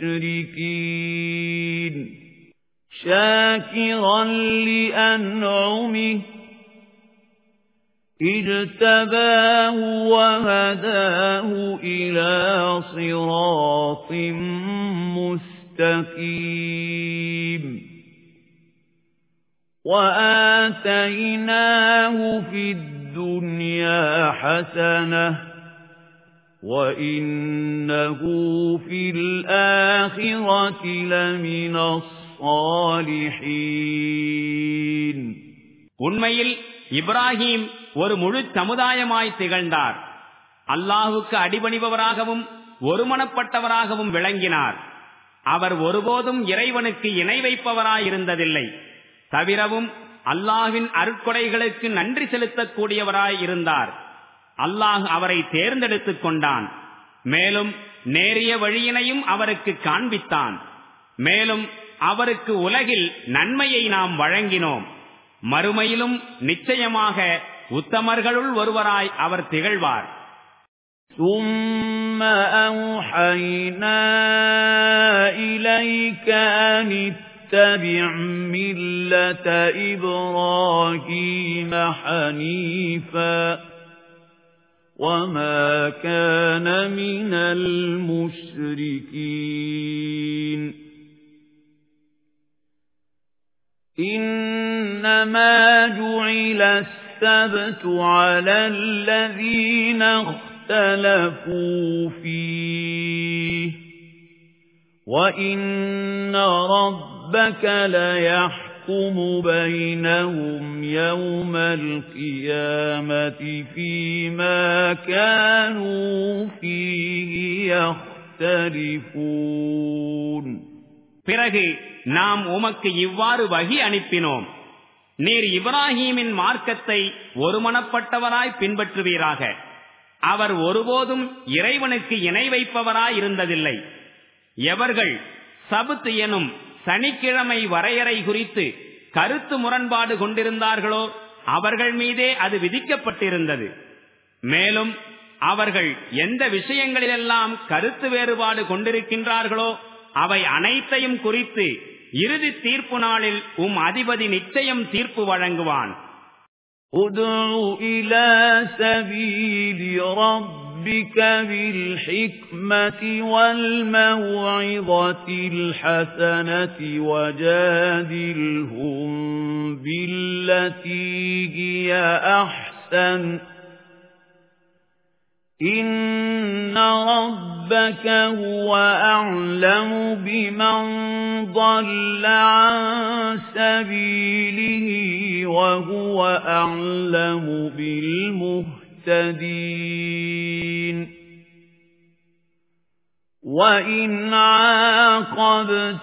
شَاكِرًا لِأَنْعُمِهِ اجتباه وهداه إلى صراط مستقيم وآتيناه في الدنيا حسنة وإنه في الآخرة لمن الصالحين உண்மையில் இப்ராஹிம் ஒரு முழு சமுதாயமாய் திகழ்ந்தார். அல்லாஹுக்கு அடிபணிபவராகவும் ஒருமனப்பட்டவராகவும் விளங்கினார். அவர் ஒருபோதும் இறைவனுக்கு இணை வைப்பவராயிருந்ததில்லை. தவிரவும் அல்லாஹின் அருட்கொடைகளுக்கு நன்றி செலுத்தக்கூடியவராய் இருந்தார். அல்லாஹ் அவரை தேர்ந்தெடுத்துக் கொண்டான். மேலும் நேரிய வழியினையும் அவருக்கு காண்பித்தான். மேலும் அவருக்கு உலகில் நன்மையை நாம் வழங்கினோம். மறுமையிலும் நிச்சயமாக உத்தமர்களுள் ஒருவராய் அவர் திகழ்வார் ثم أوحينا إليك أن اتبع ملة إبراهيم حنيفا وما كان من المشركين إنما جعل السبت على الذين اختلفوا فيه وإن ربك ليحكم بينهم يوم القيامة فيما كانوا فيه يختلفون பிறகு நாம் உமக்கு இவ்வாறு வகி அனுப்பினோம் நீர் இப்ராஹீமின் மார்க்கத்தை ஒருமனப்பட்டவராய் பின்பற்றுவீராக. அவர் ஒருபோதும் இறைவனுக்கு இணை வைப்பவராய் இருந்ததில்லை. எவர்கள் சபுத் எனும் சனிக்கிழமை வரையறை குறித்து கருத்து முரண்பாடு கொண்டிருந்தார்களோ அவர்கள் மீதே அது விதிக்கப்பட்டிருந்தது. மேலும் அவர்கள் எந்த விஷயங்களிலெல்லாம் கருத்து வேறுபாடு கொண்டிருக்கின்றார்களோ அவை அனைத்தையும் குறித்து இறுதி தீர்ப்பு நாளில் உம் அதிபதி நிச்சயம் தீர்ப்பு வழங்குவான் ادع إلى سبيل ربك بالحكمة والموعظة الحسنة وجادلهم بالتي هي أحسن إن ربك هو أعلم بمن ضل عن سبيله وهو أعلم بالمهتدين وإن عاقبتم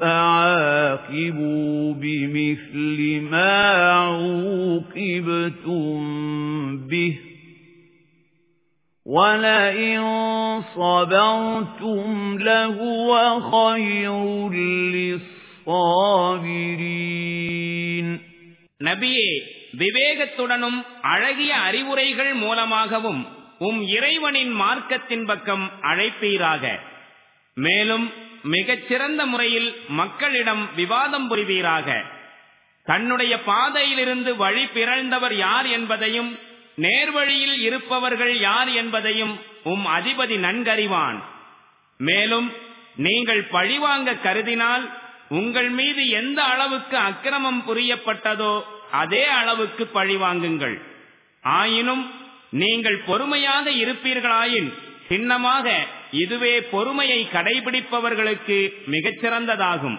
فعاقبوا بمثل ما عوقبتم به وَلَئِن صَبَرْتُمْ لَهُوَ خَيْرٌ لِّلصَّابِرِينَ நபியே விவேகத்துடனும் அழகிய அறிவுரைகள் மூலமாகவும் உம் இறைவனின் மார்க்கத்தின் பக்கம் அழைப்பீராக மேலும் மிகச் சிறந்த முறையில் மக்களிடம் விவாதம் புரிவீராக தன்னுடைய பாதையிலிருந்து வழி பிறழ்ந்தவர் யார் என்பதையும் நேர்வழியில் இருப்பவர்கள் யார் என்பதையும் உம் அதிபதி நன்கறிவான். மேலும் நீங்கள் பழிவாங்க கருதினால் உங்கள் மீது எந்த அளவுக்கு அக்கிரமம் புரியப்பட்டதோ அதே அளவுக்கு பழிவாங்குங்கள். ஆயினும் நீங்கள் பொறுமையாக இருப்பீர்களாயின் சின்னமாக இதுவே பொறுமையை கடைபிடிப்பவர்களுக்கு மிகச்சிறந்ததாகும்.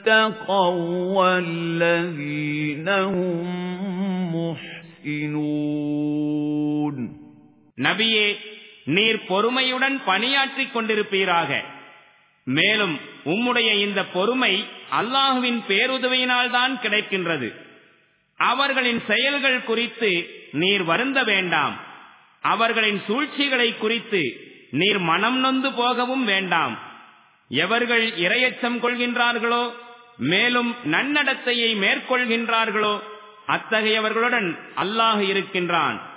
اتقوا والذين هم محسنون நபியே நீர் பொறுமையுடன் பணியாற்றிக் கொண்டிருப்பீராக மேலும் உம்முடைய இந்த பொறுமை அல்லாஹுவின் பேருதவியினால் தான் கிடைக்கின்றது அவர்களின் செயல்கள் குறித்து நீர் வருந்த வேண்டாம் அவர்களின் சூழ்ச்சிகளை குறித்து நீர் மனம் நொந்து போகவும் வேண்டாம் எவர்கள் இரையச்சம் கொள்கின்றார்களோ மேலும் நன்னடத்தையை மேற்கொள்கின்றார்களோ அத்தகையவர்களுடன் அல்லாஹ் இருக்கின்றான்.